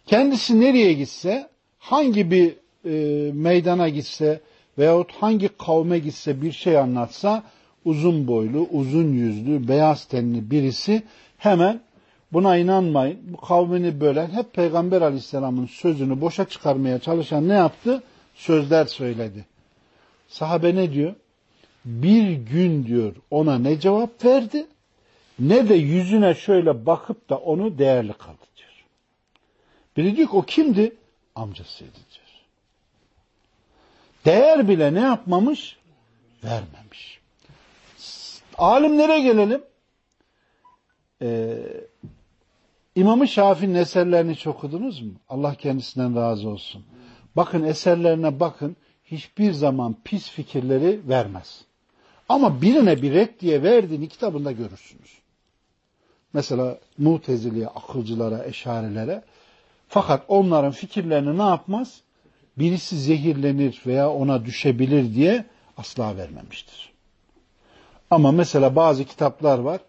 Kendisi nereye gitse, hangi bir e, meydana gitse veyahut hangi kavme gitse bir şey anlatsa uzun boylu, uzun yüzlü, beyaz tenli birisi hemen buna inanmayın. Bu kavmini bölen hep Peygamber Aleyhisselam'ın sözünü boşa çıkarmaya çalışan ne yaptı? Sözler söyledi. Sahabe ne diyor? Bir gün diyor ona ne cevap verdi ne de yüzüne şöyle bakıp da onu değerli kaldı diyor. Biri diyor ki o kimdi? Amcasıydı diyor. Değer bile ne yapmamış? Vermemiş. Alimlere gelelim. Ee, İmam-ı Şafii'nin eserlerini hiç okudunuz mu? Allah kendisinden razı olsun. Bakın eserlerine bakın. Hiçbir zaman pis fikirleri vermez. Ama birine bir red diye verdiğini kitabında görürsünüz. Mesela muteziliye, akılcılara, eşarilere. Fakat onların fikirlerini ne yapmaz? Birisi zehirlenir veya ona düşebilir diye asla vermemiştir. Ama mesela bazı kitaplar var.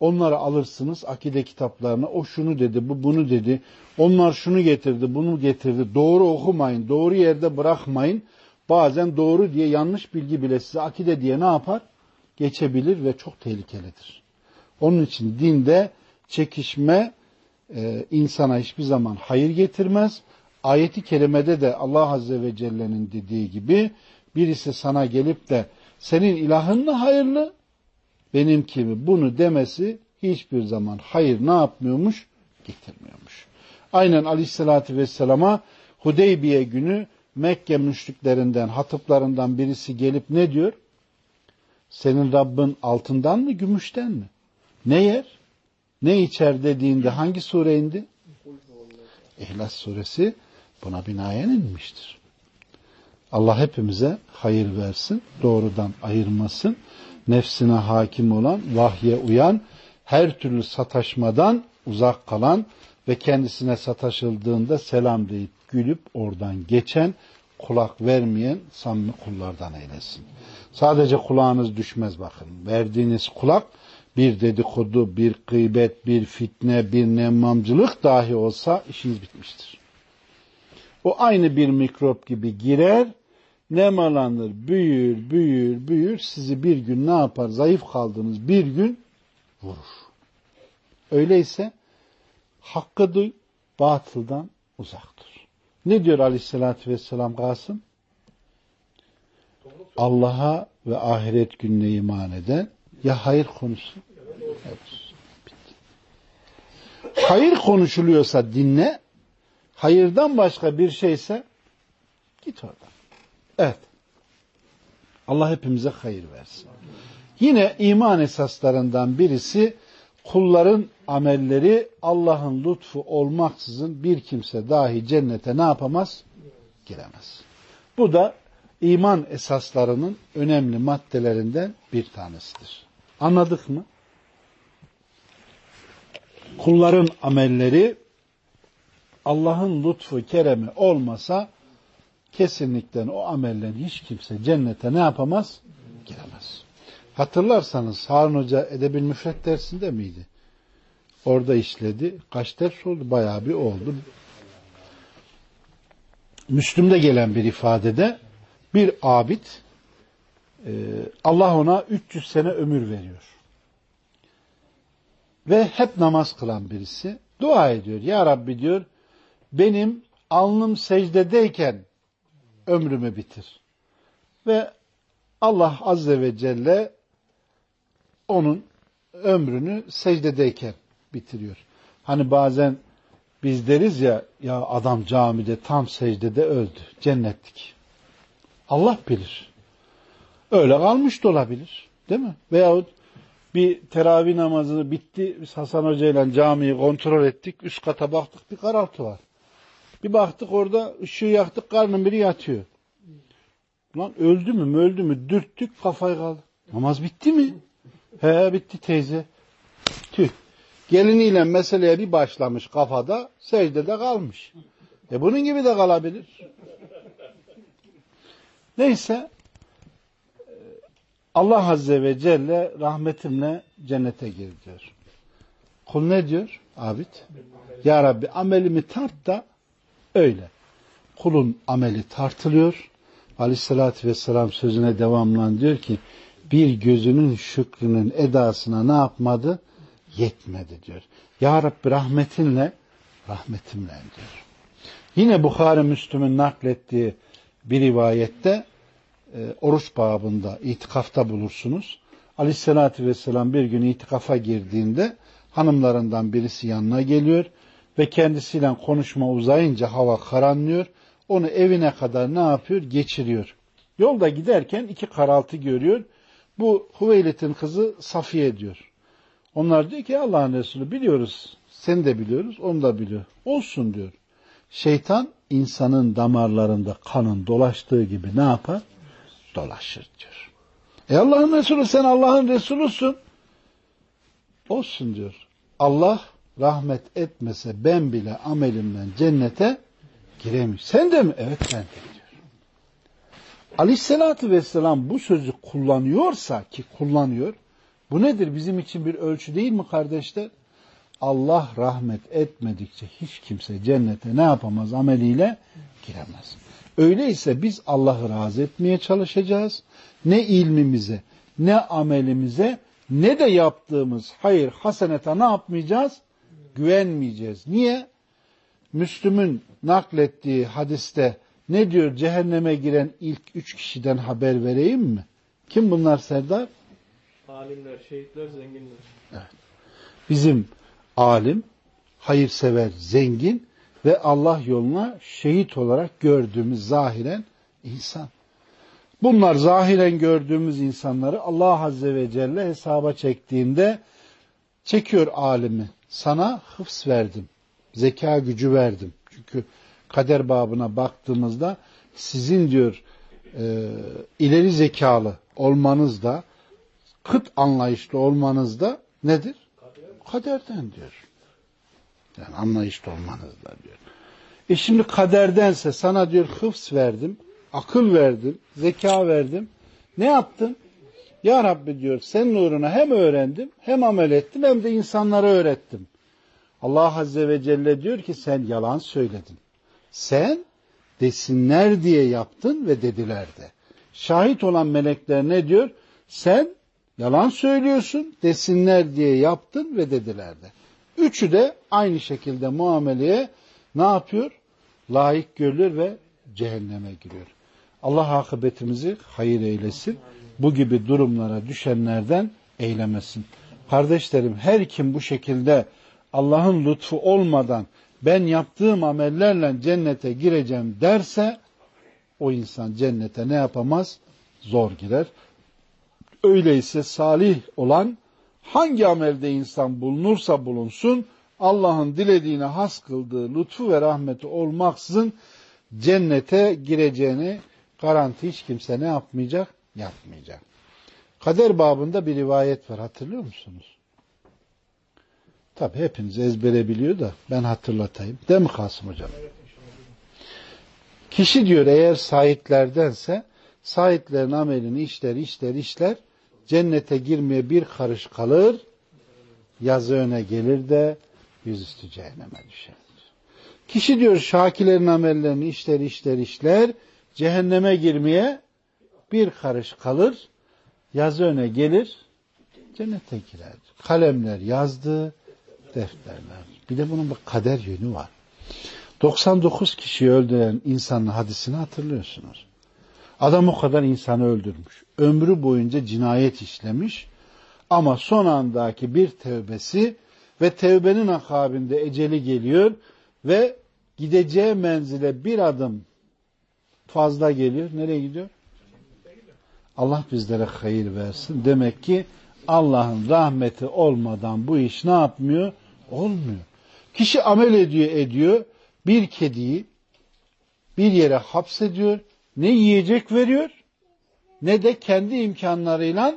Onları alırsınız akide kitaplarına. O şunu dedi, bu bunu dedi. Onlar şunu getirdi, bunu getirdi. Doğru okumayın, doğru yerde bırakmayın. Bazen doğru diye yanlış bilgi bile size akide diye ne yapar? Geçebilir ve çok tehlikelidir. Onun için dinde çekişme e, insana hiçbir zaman hayır getirmez. Ayeti kerimede de Allah Azze ve Celle'nin dediği gibi birisi sana gelip de senin ilahın mı hayırlı? Benim kimi bunu demesi hiçbir zaman hayır ne yapmıyormuş? Getirmiyormuş. Aynen Aleyhisselatü Vesselam'a Hudeybiye günü Mekke müşriklerinden, hatıplarından birisi gelip ne diyor? Senin Rabbin altından mı, gümüşten mi? Ne yer? Ne içer dediğinde hangi sure indi? İhlas suresi buna binaen inmiştir. Allah hepimize hayır versin, doğrudan ayırmasın, nefsine hakim olan, vahye uyan, her türlü sataşmadan uzak kalan ve kendisine sataşıldığında selam deyip gülüp oradan geçen, kulak vermeyen samimi kullardan eylesin. Sadece kulağınız düşmez bakın. Verdiğiniz kulak bir dedikodu, bir gıybet, bir fitne, bir nemmamcılık dahi olsa işiniz bitmiştir. O aynı bir mikrop gibi girer, nemalanır, büyür, büyür, büyür. Sizi bir gün ne yapar? Zayıf kaldığınız bir gün vurur. Öyleyse hakkı duy, batıldan uzaktır. Ne diyor aleyhissalatü vesselam Kasım? Allah'a ve ahiret gününe iman eden ya hayır konuşsun. Evet. Hayır konuşuluyorsa dinle. Hayırdan başka bir şeyse git oradan. Evet. Allah hepimize hayır versin. Yine iman esaslarından birisi kulların amelleri Allah'ın lütfu olmaksızın bir kimse dahi cennete ne yapamaz? Giremez. Bu da iman esaslarının önemli maddelerinden bir tanesidir. Anladık mı? Kulların amelleri Allah'ın lütfu keremi olmasa kesinlikle o amellerin hiç kimse cennete ne yapamaz? Giremez. Hatırlarsanız Harun Hoca Edebil Müfret dersinde miydi? Orada işledi. Kaç ders oldu? Bayağı bir oldu. Müslüm'de gelen bir ifadede bir abid e, Allah ona 300 sene ömür veriyor. Ve hep namaz kılan birisi dua ediyor. Ya Rabbi diyor benim alnım secdedeyken ömrümü bitir. Ve Allah Azze ve Celle onun ömrünü secdedeyken bitiriyor. Hani bazen biz deriz ya ya adam camide tam secdede öldü. Cennetlik. Allah bilir. Öyle kalmış da olabilir. Değil mi? Veyahut Bir teravih namazı bitti. Biz Hasan Hoca ile camiyi kontrol ettik. Üst kata baktık bir karaltı var. Bir baktık orada ışığı yaktık karnın biri yatıyor. Lan öldü mü öldü mü dürttük kafayı kaldı. Namaz bitti mi? He bitti teyze. Tüh. Geliniyle meseleye bir başlamış kafada secdede kalmış. E bunun gibi de kalabilir. Neyse Allah Azze ve Celle rahmetimle cennete gir diyor. Kul ne diyor? Abid. Ya Rabbi amelimi tart da öyle. Kulun ameli tartılıyor. Aleyhissalatü vesselam sözüne devamlan diyor ki bir gözünün şükrünün edasına ne yapmadı? Yetmedi diyor. Ya Rabbi rahmetinle rahmetimle diyor. Yine Bukhari Müslüm'ün naklettiği bir rivayette e, oruç babında itikafta bulursunuz. Aleyhissalatü vesselam bir gün itikafa girdiğinde hanımlarından birisi yanına geliyor ve kendisiyle konuşma uzayınca hava karanlıyor. Onu evine kadar ne yapıyor? Geçiriyor. Yolda giderken iki karaltı görüyor. Bu Hüveylit'in kızı Safiye diyor. Onlar diyor ki Allah'ın Resulü biliyoruz. Sen de biliyoruz, onu da biliyor. Olsun diyor. Şeytan insanın damarlarında kanın dolaştığı gibi ne yapar? Dolaşır diyor. E Allah'ın Resulü sen Allah'ın Resulüsün. Olsun diyor. Allah rahmet etmese ben bile amelimden cennete giremiyorum. Sen de mi? Evet ben de diyor. Aleyhissalatü vesselam bu sözü kullanıyorsa ki kullanıyor. Bu nedir? Bizim için bir ölçü değil mi kardeşler? Allah rahmet etmedikçe hiç kimse cennete ne yapamaz ameliyle giremez. Öyleyse biz Allah'ı razı etmeye çalışacağız. Ne ilmimize, ne amelimize, ne de yaptığımız hayır hasenete ne yapmayacağız? Güvenmeyeceğiz. Niye? Müslüm'ün naklettiği hadiste ne diyor cehenneme giren ilk üç kişiden haber vereyim mi? Kim bunlar Serdar? Alimler, şehitler, zenginler. Evet. Bizim alim, hayırsever, zengin ve Allah yoluna şehit olarak gördüğümüz zahiren insan. Bunlar zahiren gördüğümüz insanları Allah Azze ve Celle hesaba çektiğinde çekiyor alimi. Sana hıfz verdim. Zeka gücü verdim. Çünkü kader babına baktığımızda sizin diyor e, ileri zekalı olmanız da kıt anlayışlı olmanız da nedir? Kaderden diyor. Yani anlayışlı olmanız da diyor. E şimdi kaderdense sana diyor hıfz verdim, akıl verdim, zeka verdim. Ne yaptın? Ya Rabbi diyor senin uğruna hem öğrendim, hem amel ettim, hem de insanlara öğrettim. Allah Azze ve Celle diyor ki sen yalan söyledin. Sen desinler diye yaptın ve dediler de. Şahit olan melekler ne diyor? Sen yalan söylüyorsun, desinler diye yaptın ve dediler de. Üçü de aynı şekilde muameleye ne yapıyor? Layık görülür ve cehenneme giriyor. Allah akıbetimizi hayır eylesin. Bu gibi durumlara düşenlerden eylemesin. Kardeşlerim her kim bu şekilde Allah'ın lütfu olmadan ben yaptığım amellerle cennete gireceğim derse o insan cennete ne yapamaz? Zor girer. Öyleyse salih olan hangi amelde insan bulunursa bulunsun Allah'ın dilediğine has kıldığı lütfu ve rahmeti olmaksızın cennete gireceğini garanti hiç kimse ne yapmayacak? Yapmayacak. Kader babında bir rivayet var hatırlıyor musunuz? Tabi hepiniz ezbere biliyor da ben hatırlatayım. Değil mi Kasım Hocam? Kişi diyor eğer sahiplerdense sahiplerin amelini işler işler işler cennete girmeye bir karış kalır yazı öne gelir de yüzüstü cehenneme düşer. Kişi diyor şakilerin amellerini işler işler işler cehenneme girmeye bir karış kalır yazı öne gelir cennete girer. Kalemler yazdı defterler. Bir de bunun bir kader yönü var. 99 kişiyi öldüren insanın hadisini hatırlıyorsunuz. Adam o kadar insanı öldürmüş. Ömrü boyunca cinayet işlemiş. Ama son andaki bir tevbesi ve tevbenin akabinde eceli geliyor ve gideceği menzile bir adım fazla geliyor. Nereye gidiyor? Allah bizlere hayır versin. Demek ki Allah'ın rahmeti olmadan bu iş ne yapmıyor? Olmuyor. Kişi amel ediyor ediyor. Bir kediyi bir yere hapsediyor. Ne yiyecek veriyor ne de kendi imkanlarıyla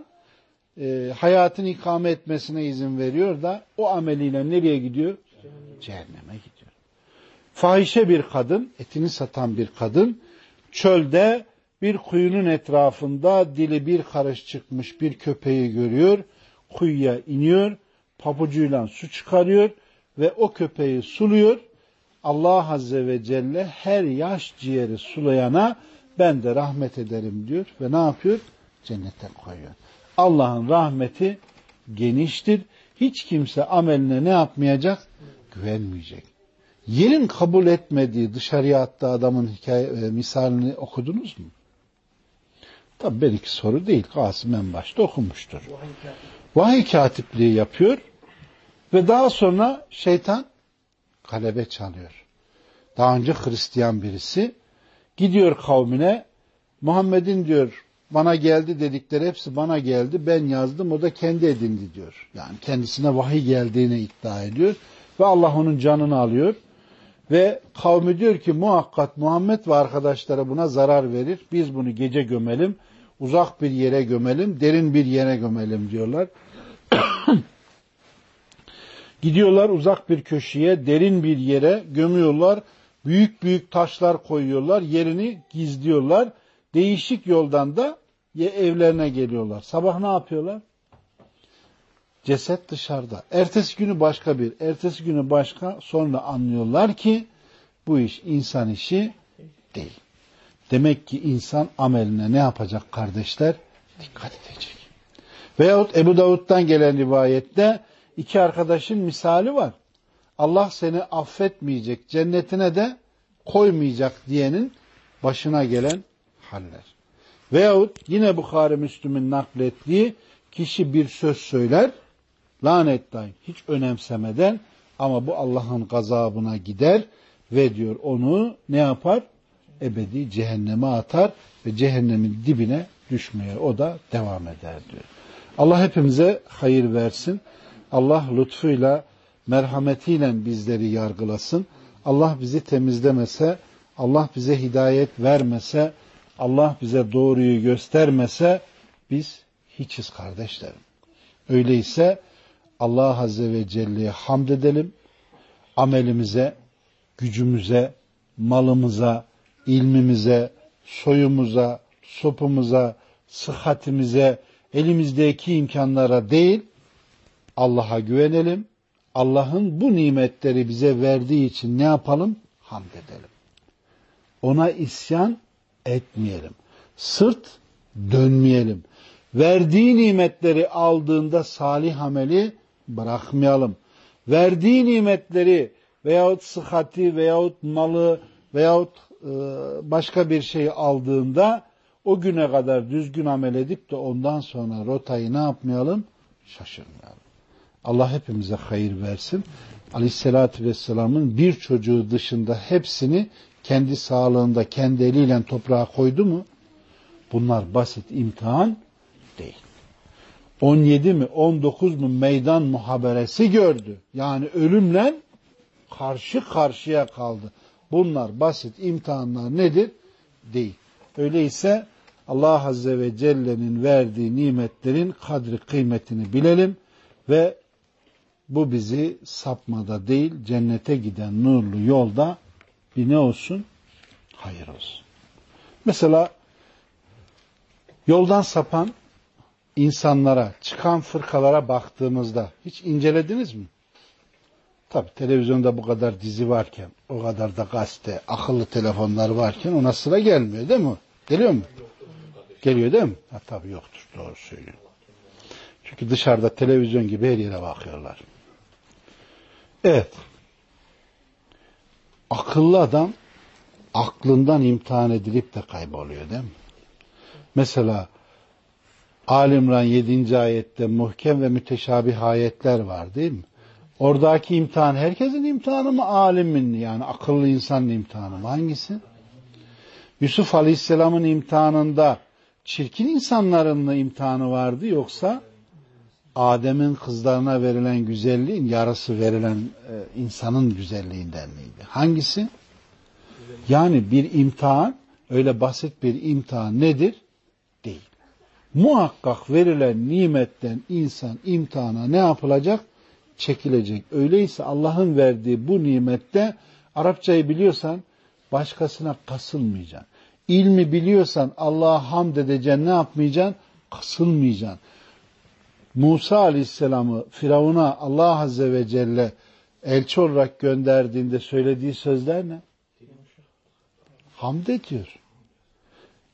e, hayatını ikame etmesine izin veriyor da o ameliyle nereye gidiyor? Cehenneme gidiyor. Fahişe bir kadın, etini satan bir kadın çölde bir kuyunun etrafında dili bir karış çıkmış bir köpeği görüyor. Kuyuya iniyor, pabucuyla su çıkarıyor ve o köpeği suluyor. Allah Azze ve Celle her yaş ciğeri sulayana ben de rahmet ederim diyor ve ne yapıyor? Cennete koyuyor. Allah'ın rahmeti geniştir. Hiç kimse ameline ne yapmayacak? Güvenmeyecek. Yerin kabul etmediği dışarıya attığı adamın hikaye, e, misalini okudunuz mu? Tabi belki soru değil. Kasım en başta okumuştur. Vahiy katipliği yapıyor ve daha sonra şeytan kalebe çalıyor. Daha önce Hristiyan birisi gidiyor kavmine Muhammed'in diyor bana geldi dedikleri hepsi bana geldi ben yazdım o da kendi edindi diyor. Yani kendisine vahiy geldiğini iddia ediyor ve Allah onun canını alıyor ve kavmi diyor ki muhakkak Muhammed ve arkadaşları buna zarar verir. Biz bunu gece gömelim, uzak bir yere gömelim, derin bir yere gömelim diyorlar. Gidiyorlar uzak bir köşeye, derin bir yere gömüyorlar. Büyük büyük taşlar koyuyorlar, yerini gizliyorlar. Değişik yoldan da evlerine geliyorlar. Sabah ne yapıyorlar? Ceset dışarıda. Ertesi günü başka bir, ertesi günü başka. Sonra anlıyorlar ki bu iş insan işi değil. Demek ki insan ameline ne yapacak kardeşler? Dikkat edecek. Veyahut Ebu Davud'dan gelen rivayette iki arkadaşın misali var. Allah seni affetmeyecek, cennetine de koymayacak diyenin başına gelen haller. Veyahut yine Bukhari Müslüm'ün naklettiği kişi bir söz söyler, lanet daim hiç önemsemeden ama bu Allah'ın gazabına gider ve diyor onu ne yapar? Ebedi cehenneme atar ve cehennemin dibine düşmeye o da devam eder diyor. Allah hepimize hayır versin. Allah lütfuyla, merhametiyle bizleri yargılasın. Allah bizi temizlemese, Allah bize hidayet vermese, Allah bize doğruyu göstermese biz hiçiz kardeşlerim. Öyleyse Allah Azze ve Celle'ye hamd edelim. Amelimize, gücümüze, malımıza, ilmimize, soyumuza, sopumuza, sıhhatimize, elimizdeki imkanlara değil, Allah'a güvenelim. Allah'ın bu nimetleri bize verdiği için ne yapalım? Hamd edelim. Ona isyan etmeyelim. Sırt dönmeyelim. Verdiği nimetleri aldığında salih ameli bırakmayalım. Verdiği nimetleri veyahut sıhhati veyahut malı veyahut başka bir şey aldığında o güne kadar düzgün amel edip de ondan sonra rotayı ne yapmayalım? Şaşırmayalım. Allah hepimize hayır versin. Aleyhissalatü Vesselam'ın bir çocuğu dışında hepsini kendi sağlığında kendi eliyle toprağa koydu mu? Bunlar basit imtihan değil. 17 mi 19 mu meydan muhaberesi gördü. Yani ölümle karşı karşıya kaldı. Bunlar basit imtihanlar nedir? Değil. Öyleyse Allah Azze ve Celle'nin verdiği nimetlerin kadri kıymetini bilelim ve bu bizi sapmada değil cennete giden nurlu yolda bir ne olsun? Hayır olsun. Mesela yoldan sapan insanlara, çıkan fırkalara baktığımızda hiç incelediniz mi? Tabi televizyonda bu kadar dizi varken, o kadar da gazete, akıllı telefonlar varken ona sıra gelmiyor değil mi? Geliyor mu? Geliyor değil mi? Ha, tabii yoktur. Doğru söylüyor. Çünkü dışarıda televizyon gibi her yere bakıyorlar. Evet. Akıllı adam aklından imtihan edilip de kayboluyor değil mi? Mesela Alimran 7. ayette muhkem ve müteşabih ayetler var değil mi? Oradaki imtihan herkesin imtihanı mı alimin yani akıllı insanın imtihanı mı? Hangisi? Yusuf Aleyhisselam'ın imtihanında çirkin insanların mı imtihanı vardı yoksa Adem'in kızlarına verilen güzelliğin yarısı verilen e, insanın güzelliğinden miydi? Hangisi? Yani bir imtihan öyle basit bir imtihan nedir? Değil. Muhakkak verilen nimetten insan imtihana ne yapılacak? Çekilecek. Öyleyse Allah'ın verdiği bu nimette Arapçayı biliyorsan başkasına kasılmayacaksın. İlmi biliyorsan Allah'a hamd edeceksin ne yapmayacaksın? Kasılmayacaksın. Musa Aleyhisselam'ı Firavun'a Allah Azze ve Celle elçi olarak gönderdiğinde söylediği sözler ne? Hamd ediyor.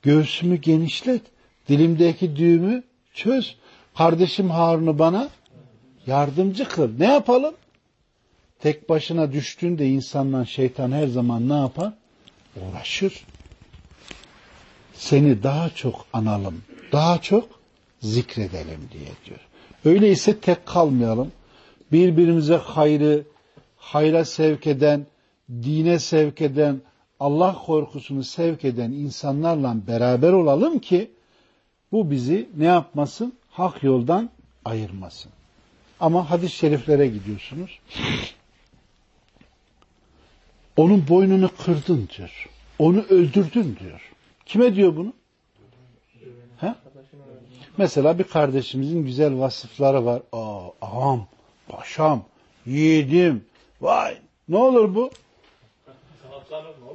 Göğsümü genişlet. Dilimdeki düğümü çöz. Kardeşim Harun'u bana yardımcı kıl. Ne yapalım? Tek başına düştüğünde insanla şeytan her zaman ne yapar? Uğraşır. Seni daha çok analım, daha çok zikredelim diye diyor. Öyleyse tek kalmayalım. Birbirimize hayrı, hayra sevk eden, dine sevk eden, Allah korkusunu sevk eden insanlarla beraber olalım ki bu bizi ne yapmasın? Hak yoldan ayırmasın. Ama hadis-i şeriflere gidiyorsunuz. Onun boynunu kırdın diyor. Onu öldürdün diyor. Kime diyor bunu? He? Mesela bir kardeşimizin güzel vasıfları var. Aa, ağam, paşam, yiğidim, vay. Ne olur bu?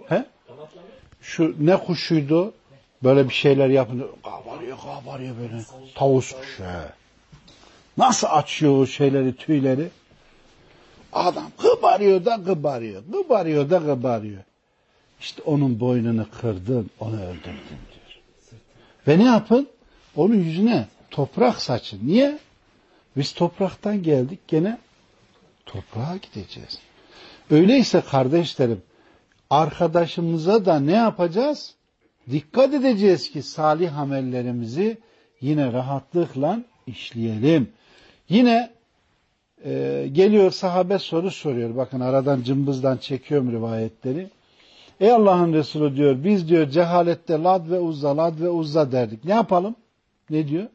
He? Şu ne kuşuydu? Böyle bir şeyler yapınca kabarıyor kabarıyor böyle. Tavus kuşu. He. Nasıl açıyor o şeyleri, tüyleri? Adam kıbarıyor da kıbarıyor, kıbarıyor da kıbarıyor. İşte onun boynunu kırdın, onu öldürdün diyor. Ve ne yapın? Onun yüzüne toprak saçın. Niye? Biz topraktan geldik gene toprağa gideceğiz. Öyleyse kardeşlerim arkadaşımıza da ne yapacağız? Dikkat edeceğiz ki salih amellerimizi yine rahatlıkla işleyelim. Yine e, geliyor sahabe soru soruyor. Bakın aradan cımbızdan çekiyorum rivayetleri. Ey Allah'ın Resulü diyor biz diyor cehalette lad ve uzza lad ve uzza derdik. Ne yapalım? Ne diyor?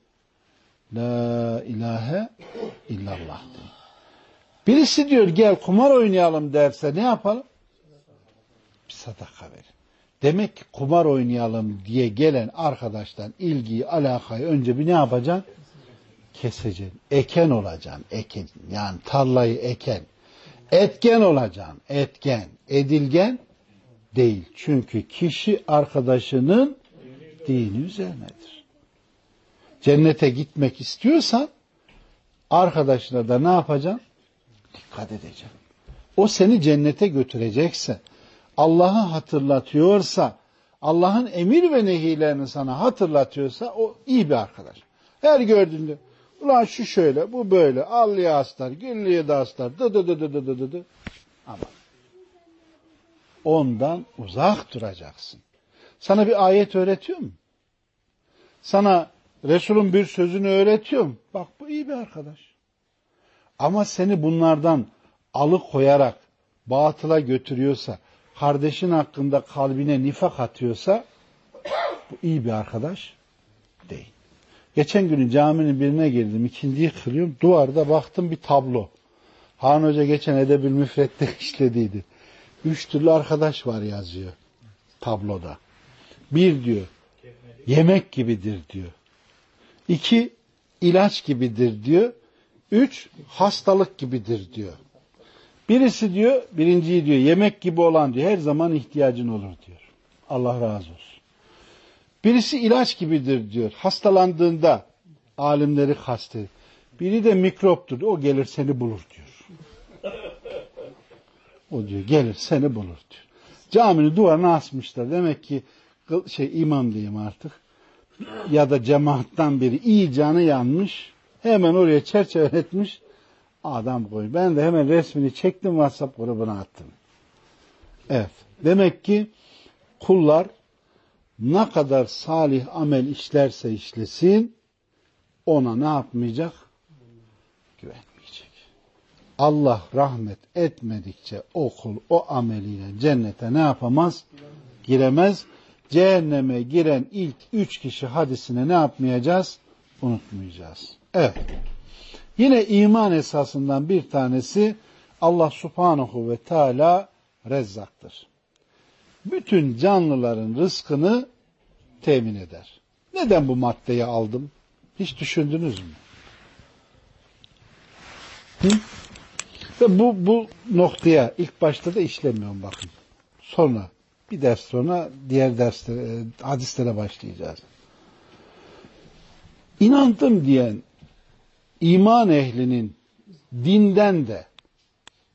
La ilahe illallah. Birisi diyor gel kumar oynayalım derse ne yapalım? Bir sadaka verin. Demek ki kumar oynayalım diye gelen arkadaştan ilgiyi, alakayı önce bir ne yapacaksın? Keseceksin. Eken olacaksın. Eken. Yani tarlayı eken. Etken olacaksın. Etken. Edilgen değil. Çünkü kişi arkadaşının dini üzerinedir. Cennete gitmek istiyorsan arkadaşına da ne yapacaksın? Dikkat edeceksin. O seni cennete götürecekse, Allah'ı hatırlatıyorsa, Allah'ın emir ve nehilerini sana hatırlatıyorsa o iyi bir arkadaş. Her gördüğünde Ulan şu şöyle, bu böyle. Allıya aslar, güllüye de aslar. Dı dı dı dı dı dı dı dı. Ama ondan uzak duracaksın. Sana bir ayet öğretiyor mu? Sana Resul'ün bir sözünü öğretiyor mu? Bak bu iyi bir arkadaş. Ama seni bunlardan alıkoyarak batıla götürüyorsa, kardeşin hakkında kalbine nifak atıyorsa bu iyi bir arkadaş değil. Geçen günün caminin birine girdim, ikinciyi kılıyorum. Duvarda baktım bir tablo. Han Hoca geçen Edebül Müfret'te işlediydi. Üç türlü arkadaş var yazıyor tabloda. Bir diyor, yemek gibidir diyor. İki, ilaç gibidir diyor. Üç, hastalık gibidir diyor. Birisi diyor, birinciyi diyor, yemek gibi olan diyor, her zaman ihtiyacın olur diyor. Allah razı olsun. Birisi ilaç gibidir diyor. Hastalandığında alimleri kastediyor. Biri de mikroptur. O gelir seni bulur diyor. O diyor gelir seni bulur diyor. Caminin duvarına asmışlar. Demek ki şey imam diyeyim artık. Ya da cemaattan biri iyi canı yanmış. Hemen oraya çerçeveletmiş. Adam koy. Ben de hemen resmini çektim WhatsApp grubuna attım. Evet. Demek ki kullar ne kadar salih amel işlerse işlesin ona ne yapmayacak? Güvenmeyecek. Allah rahmet etmedikçe o kul o ameliyle cennete ne yapamaz? Giremez. Cehenneme giren ilk üç kişi hadisine ne yapmayacağız? Unutmayacağız. Evet. Yine iman esasından bir tanesi Allah subhanahu ve teala rezzaktır. Bütün canlıların rızkını temin eder. Neden bu maddeyi aldım? Hiç düşündünüz mü? Hı? Ve bu, bu noktaya ilk başta da işlemiyorum bakın. Sonra bir ders sonra diğer derslere, hadislere başlayacağız. İnandım diyen iman ehlinin dinden de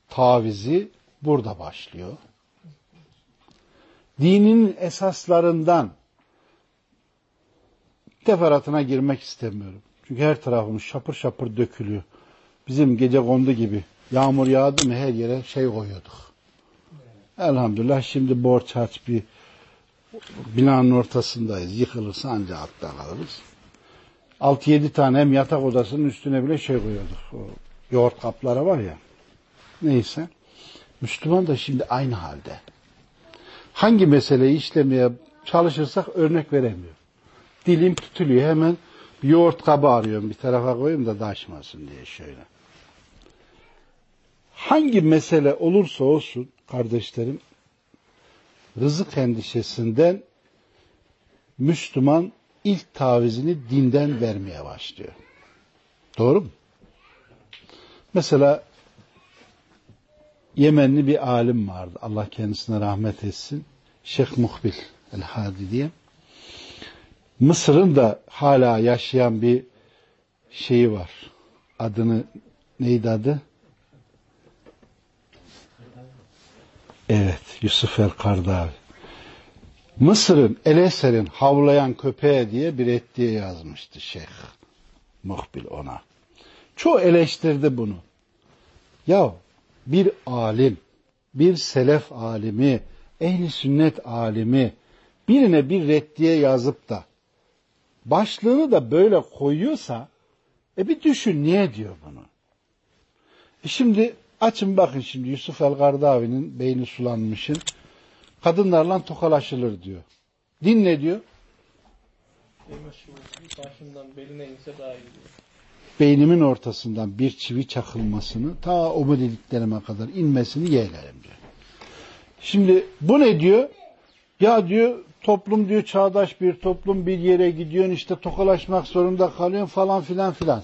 tavizi burada başlıyor. Dinin esaslarından teferatına girmek istemiyorum. Çünkü her tarafımız şapır şapır dökülüyor. Bizim gece kondu gibi yağmur yağdı mı her yere şey koyuyorduk. Elhamdülillah şimdi borç harç bir binanın ortasındayız. Yıkılırsa ancak altta kalırız. 6-7 tane hem yatak odasının üstüne bile şey koyuyorduk. O yoğurt kapları var ya. Neyse. Müslüman da şimdi aynı halde. Hangi meseleyi işlemeye çalışırsak örnek veremiyor. Dilim tutuluyor. Hemen bir yoğurt kabı arıyorum. Bir tarafa koyayım da taşmasın diye şöyle. Hangi mesele olursa olsun kardeşlerim rızık endişesinden Müslüman ilk tavizini dinden vermeye başlıyor. Doğru mu? Mesela Yemenli bir alim vardı. Allah kendisine rahmet etsin. Şeyh Muhbil el-Hadi diye. Mısır'ın da hala yaşayan bir şeyi var. Adını neydi adı? Evet, Yusuf el Kardavi. Mısır'ın El havlayan köpeğe diye bir ettiye yazmıştı Şeyh Muhbil ona. Çoğu eleştirdi bunu. Ya bir alim, bir selef alimi, ehli sünnet alimi birine bir reddiye yazıp da başlığını da böyle koyuyorsa e bir düşün niye diyor bunu. E şimdi açın bakın şimdi Yusuf el-Gardavi'nin beyni sulanmışın kadınlarla tokalaşılır diyor. Din ne diyor? Başından beline inse daha iyi diyor. Beynimin ortasından bir çivi çakılmasını ta omuriliklerime kadar inmesini yeğlerim diyor. Şimdi bu ne diyor? Ya diyor toplum diyor çağdaş bir toplum bir yere gidiyorsun işte tokalaşmak zorunda kalıyorsun falan filan filan.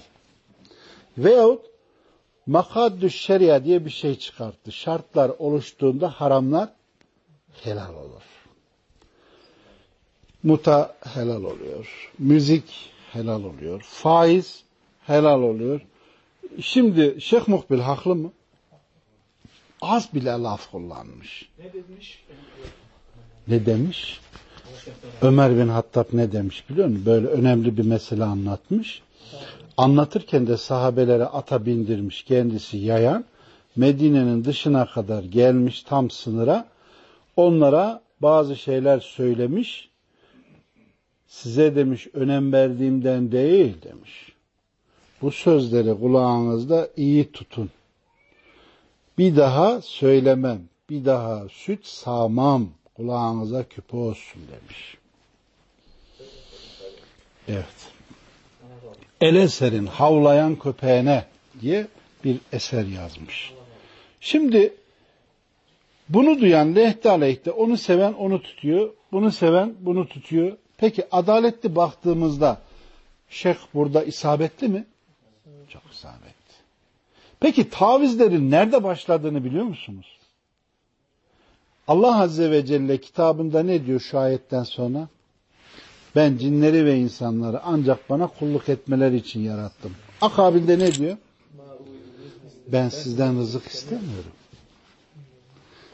Veyahut makaddü şeria diye bir şey çıkarttı. Şartlar oluştuğunda haramlar helal olur. Muta helal oluyor. Müzik helal oluyor. Faiz helal oluyor. Şimdi Şeyh Muhbil haklı mı? Az bile laf kullanmış. Ne demiş? Ne demiş? Ömer bin Hattab ne demiş biliyor musun? Böyle önemli bir mesele anlatmış. Anlatırken de sahabelere ata bindirmiş kendisi yayan. Medine'nin dışına kadar gelmiş tam sınıra. Onlara bazı şeyler söylemiş. Size demiş önem verdiğimden değil demiş. Bu sözleri kulağınızda iyi tutun. Bir daha söylemem, bir daha süt sağmam, kulağınıza küpe olsun demiş. Evet. El eserin havlayan köpeğine diye bir eser yazmış. Şimdi bunu duyan lehte aleyhte onu seven onu tutuyor, bunu seven bunu tutuyor. Peki adaletli baktığımızda şeyh burada isabetli mi? Çok isabetli. Peki tavizlerin nerede başladığını biliyor musunuz? Allah Azze ve Celle kitabında ne diyor şu ayetten sonra? Ben cinleri ve insanları ancak bana kulluk etmeleri için yarattım. Akabilde ne diyor? Ben sizden rızık istemiyorum.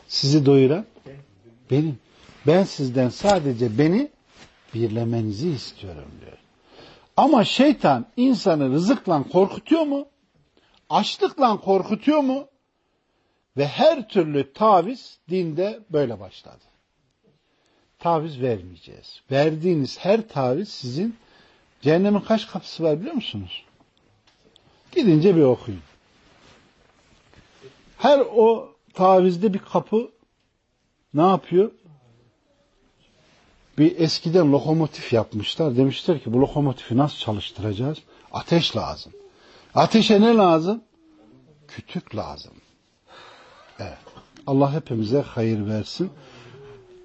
Sizi doyuran benim. Ben sizden sadece beni birlemenizi istiyorum diyor. Ama şeytan insanı rızıkla korkutuyor mu? Açlıkla korkutuyor mu? Ve her türlü taviz dinde böyle başladı. Taviz vermeyeceğiz. Verdiğiniz her taviz sizin cehennemin kaç kapısı var biliyor musunuz? Gidince bir okuyun. Her o tavizde bir kapı ne yapıyor? Bir eskiden lokomotif yapmışlar. Demişler ki bu lokomotifi nasıl çalıştıracağız? Ateş lazım. Ateşe ne lazım? Kütük lazım. Evet. Allah hepimize hayır versin.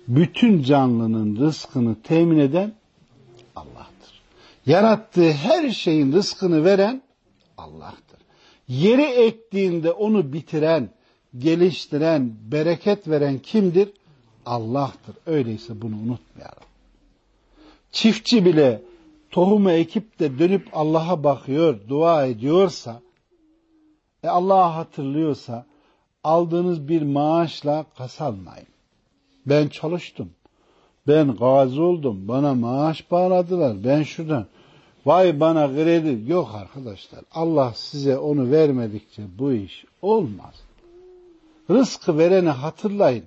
Bütün canlının rızkını temin eden Allah'tır. Yarattığı her şeyin rızkını veren Allah'tır. Yeri ektiğinde onu bitiren, geliştiren, bereket veren kimdir? Allah'tır. Öyleyse bunu unutmayalım. Çiftçi bile tohumu ekip de dönüp Allah'a bakıyor, dua ediyorsa, e Allah'ı hatırlıyorsa, aldığınız bir maaşla kasalmayın. Ben çalıştım. Ben gazi oldum. Bana maaş bağladılar. Ben şuradan. Vay bana kredi. Yok arkadaşlar. Allah size onu vermedikçe bu iş olmaz. Rızkı vereni hatırlayın.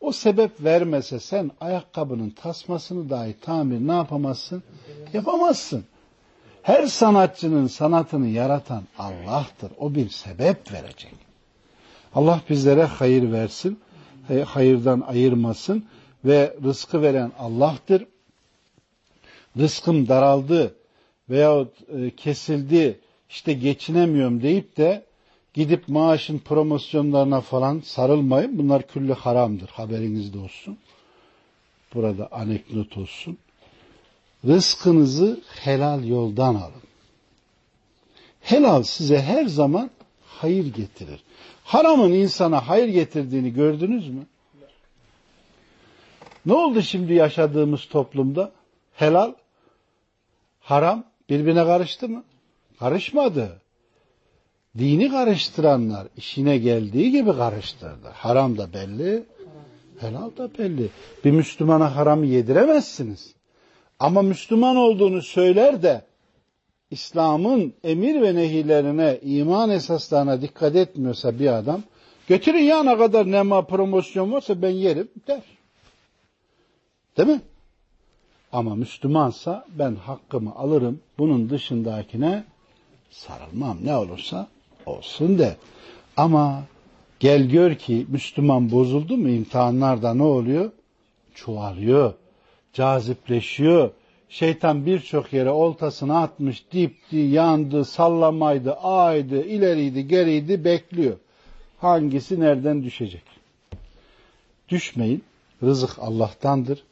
O sebep vermese sen ayakkabının tasmasını dahi tamir ne yapamazsın? Yapamazsın. Her sanatçının sanatını yaratan Allah'tır. O bir sebep verecek. Allah bizlere hayır versin, hayırdan ayırmasın ve rızkı veren Allah'tır. Rızkım daraldı veyahut e, kesildi, işte geçinemiyorum deyip de gidip maaşın promosyonlarına falan sarılmayın. Bunlar küllü haramdır. Haberinizde olsun. Burada anekdot olsun. Rızkınızı helal yoldan alın. Helal size her zaman hayır getirir. Haramın insana hayır getirdiğini gördünüz mü? Ne oldu şimdi yaşadığımız toplumda? Helal, haram birbirine karıştı mı? Karışmadı. Dini karıştıranlar işine geldiği gibi karıştırdı. Haram da belli, helal da belli. Bir Müslümana haramı yediremezsiniz. Ama Müslüman olduğunu söyler de İslam'ın emir ve nehilerine, iman esaslarına dikkat etmiyorsa bir adam, götürün ya ne kadar nema promosyon varsa ben yerim der. Değil mi? Ama Müslümansa ben hakkımı alırım, bunun dışındakine sarılmam ne olursa olsun de. Ama gel gör ki Müslüman bozuldu mu imtihanlarda ne oluyor? Çoğalıyor, cazipleşiyor, Şeytan birçok yere oltasını atmış, dipti, yandı, sallamaydı, aydı, ileriydi, geriydi, bekliyor. Hangisi nereden düşecek? Düşmeyin. Rızık Allah'tandır.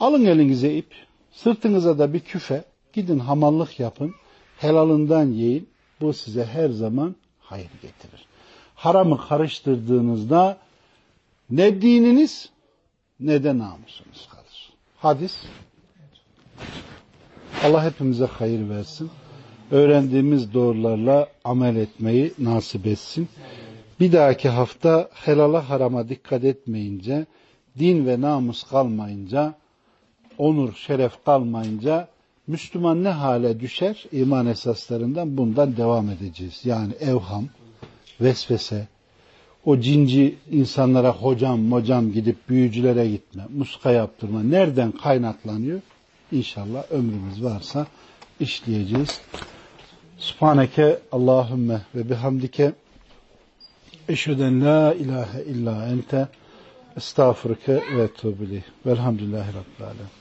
Alın elinize ip, sırtınıza da bir küfe, gidin hamallık yapın, helalından yiyin. Bu size her zaman hayır getirir. Haramı karıştırdığınızda ne dininiz ne de namusunuz kalır. Hadis Allah hepimize hayır versin. Öğrendiğimiz doğrularla amel etmeyi nasip etsin. Bir dahaki hafta helala harama dikkat etmeyince, din ve namus kalmayınca, onur, şeref kalmayınca Müslüman ne hale düşer? İman esaslarından bundan devam edeceğiz. Yani evham, vesvese, o cinci insanlara hocam hocam gidip büyücülere gitme, muska yaptırma nereden kaynaklanıyor? İnşallah ömrümüz varsa işleyeceğiz. Subhaneke Allahümme ve bihamdike eşheden la ilahe illa ente estağfurke ve etubili velhamdülillahi rabbil alem.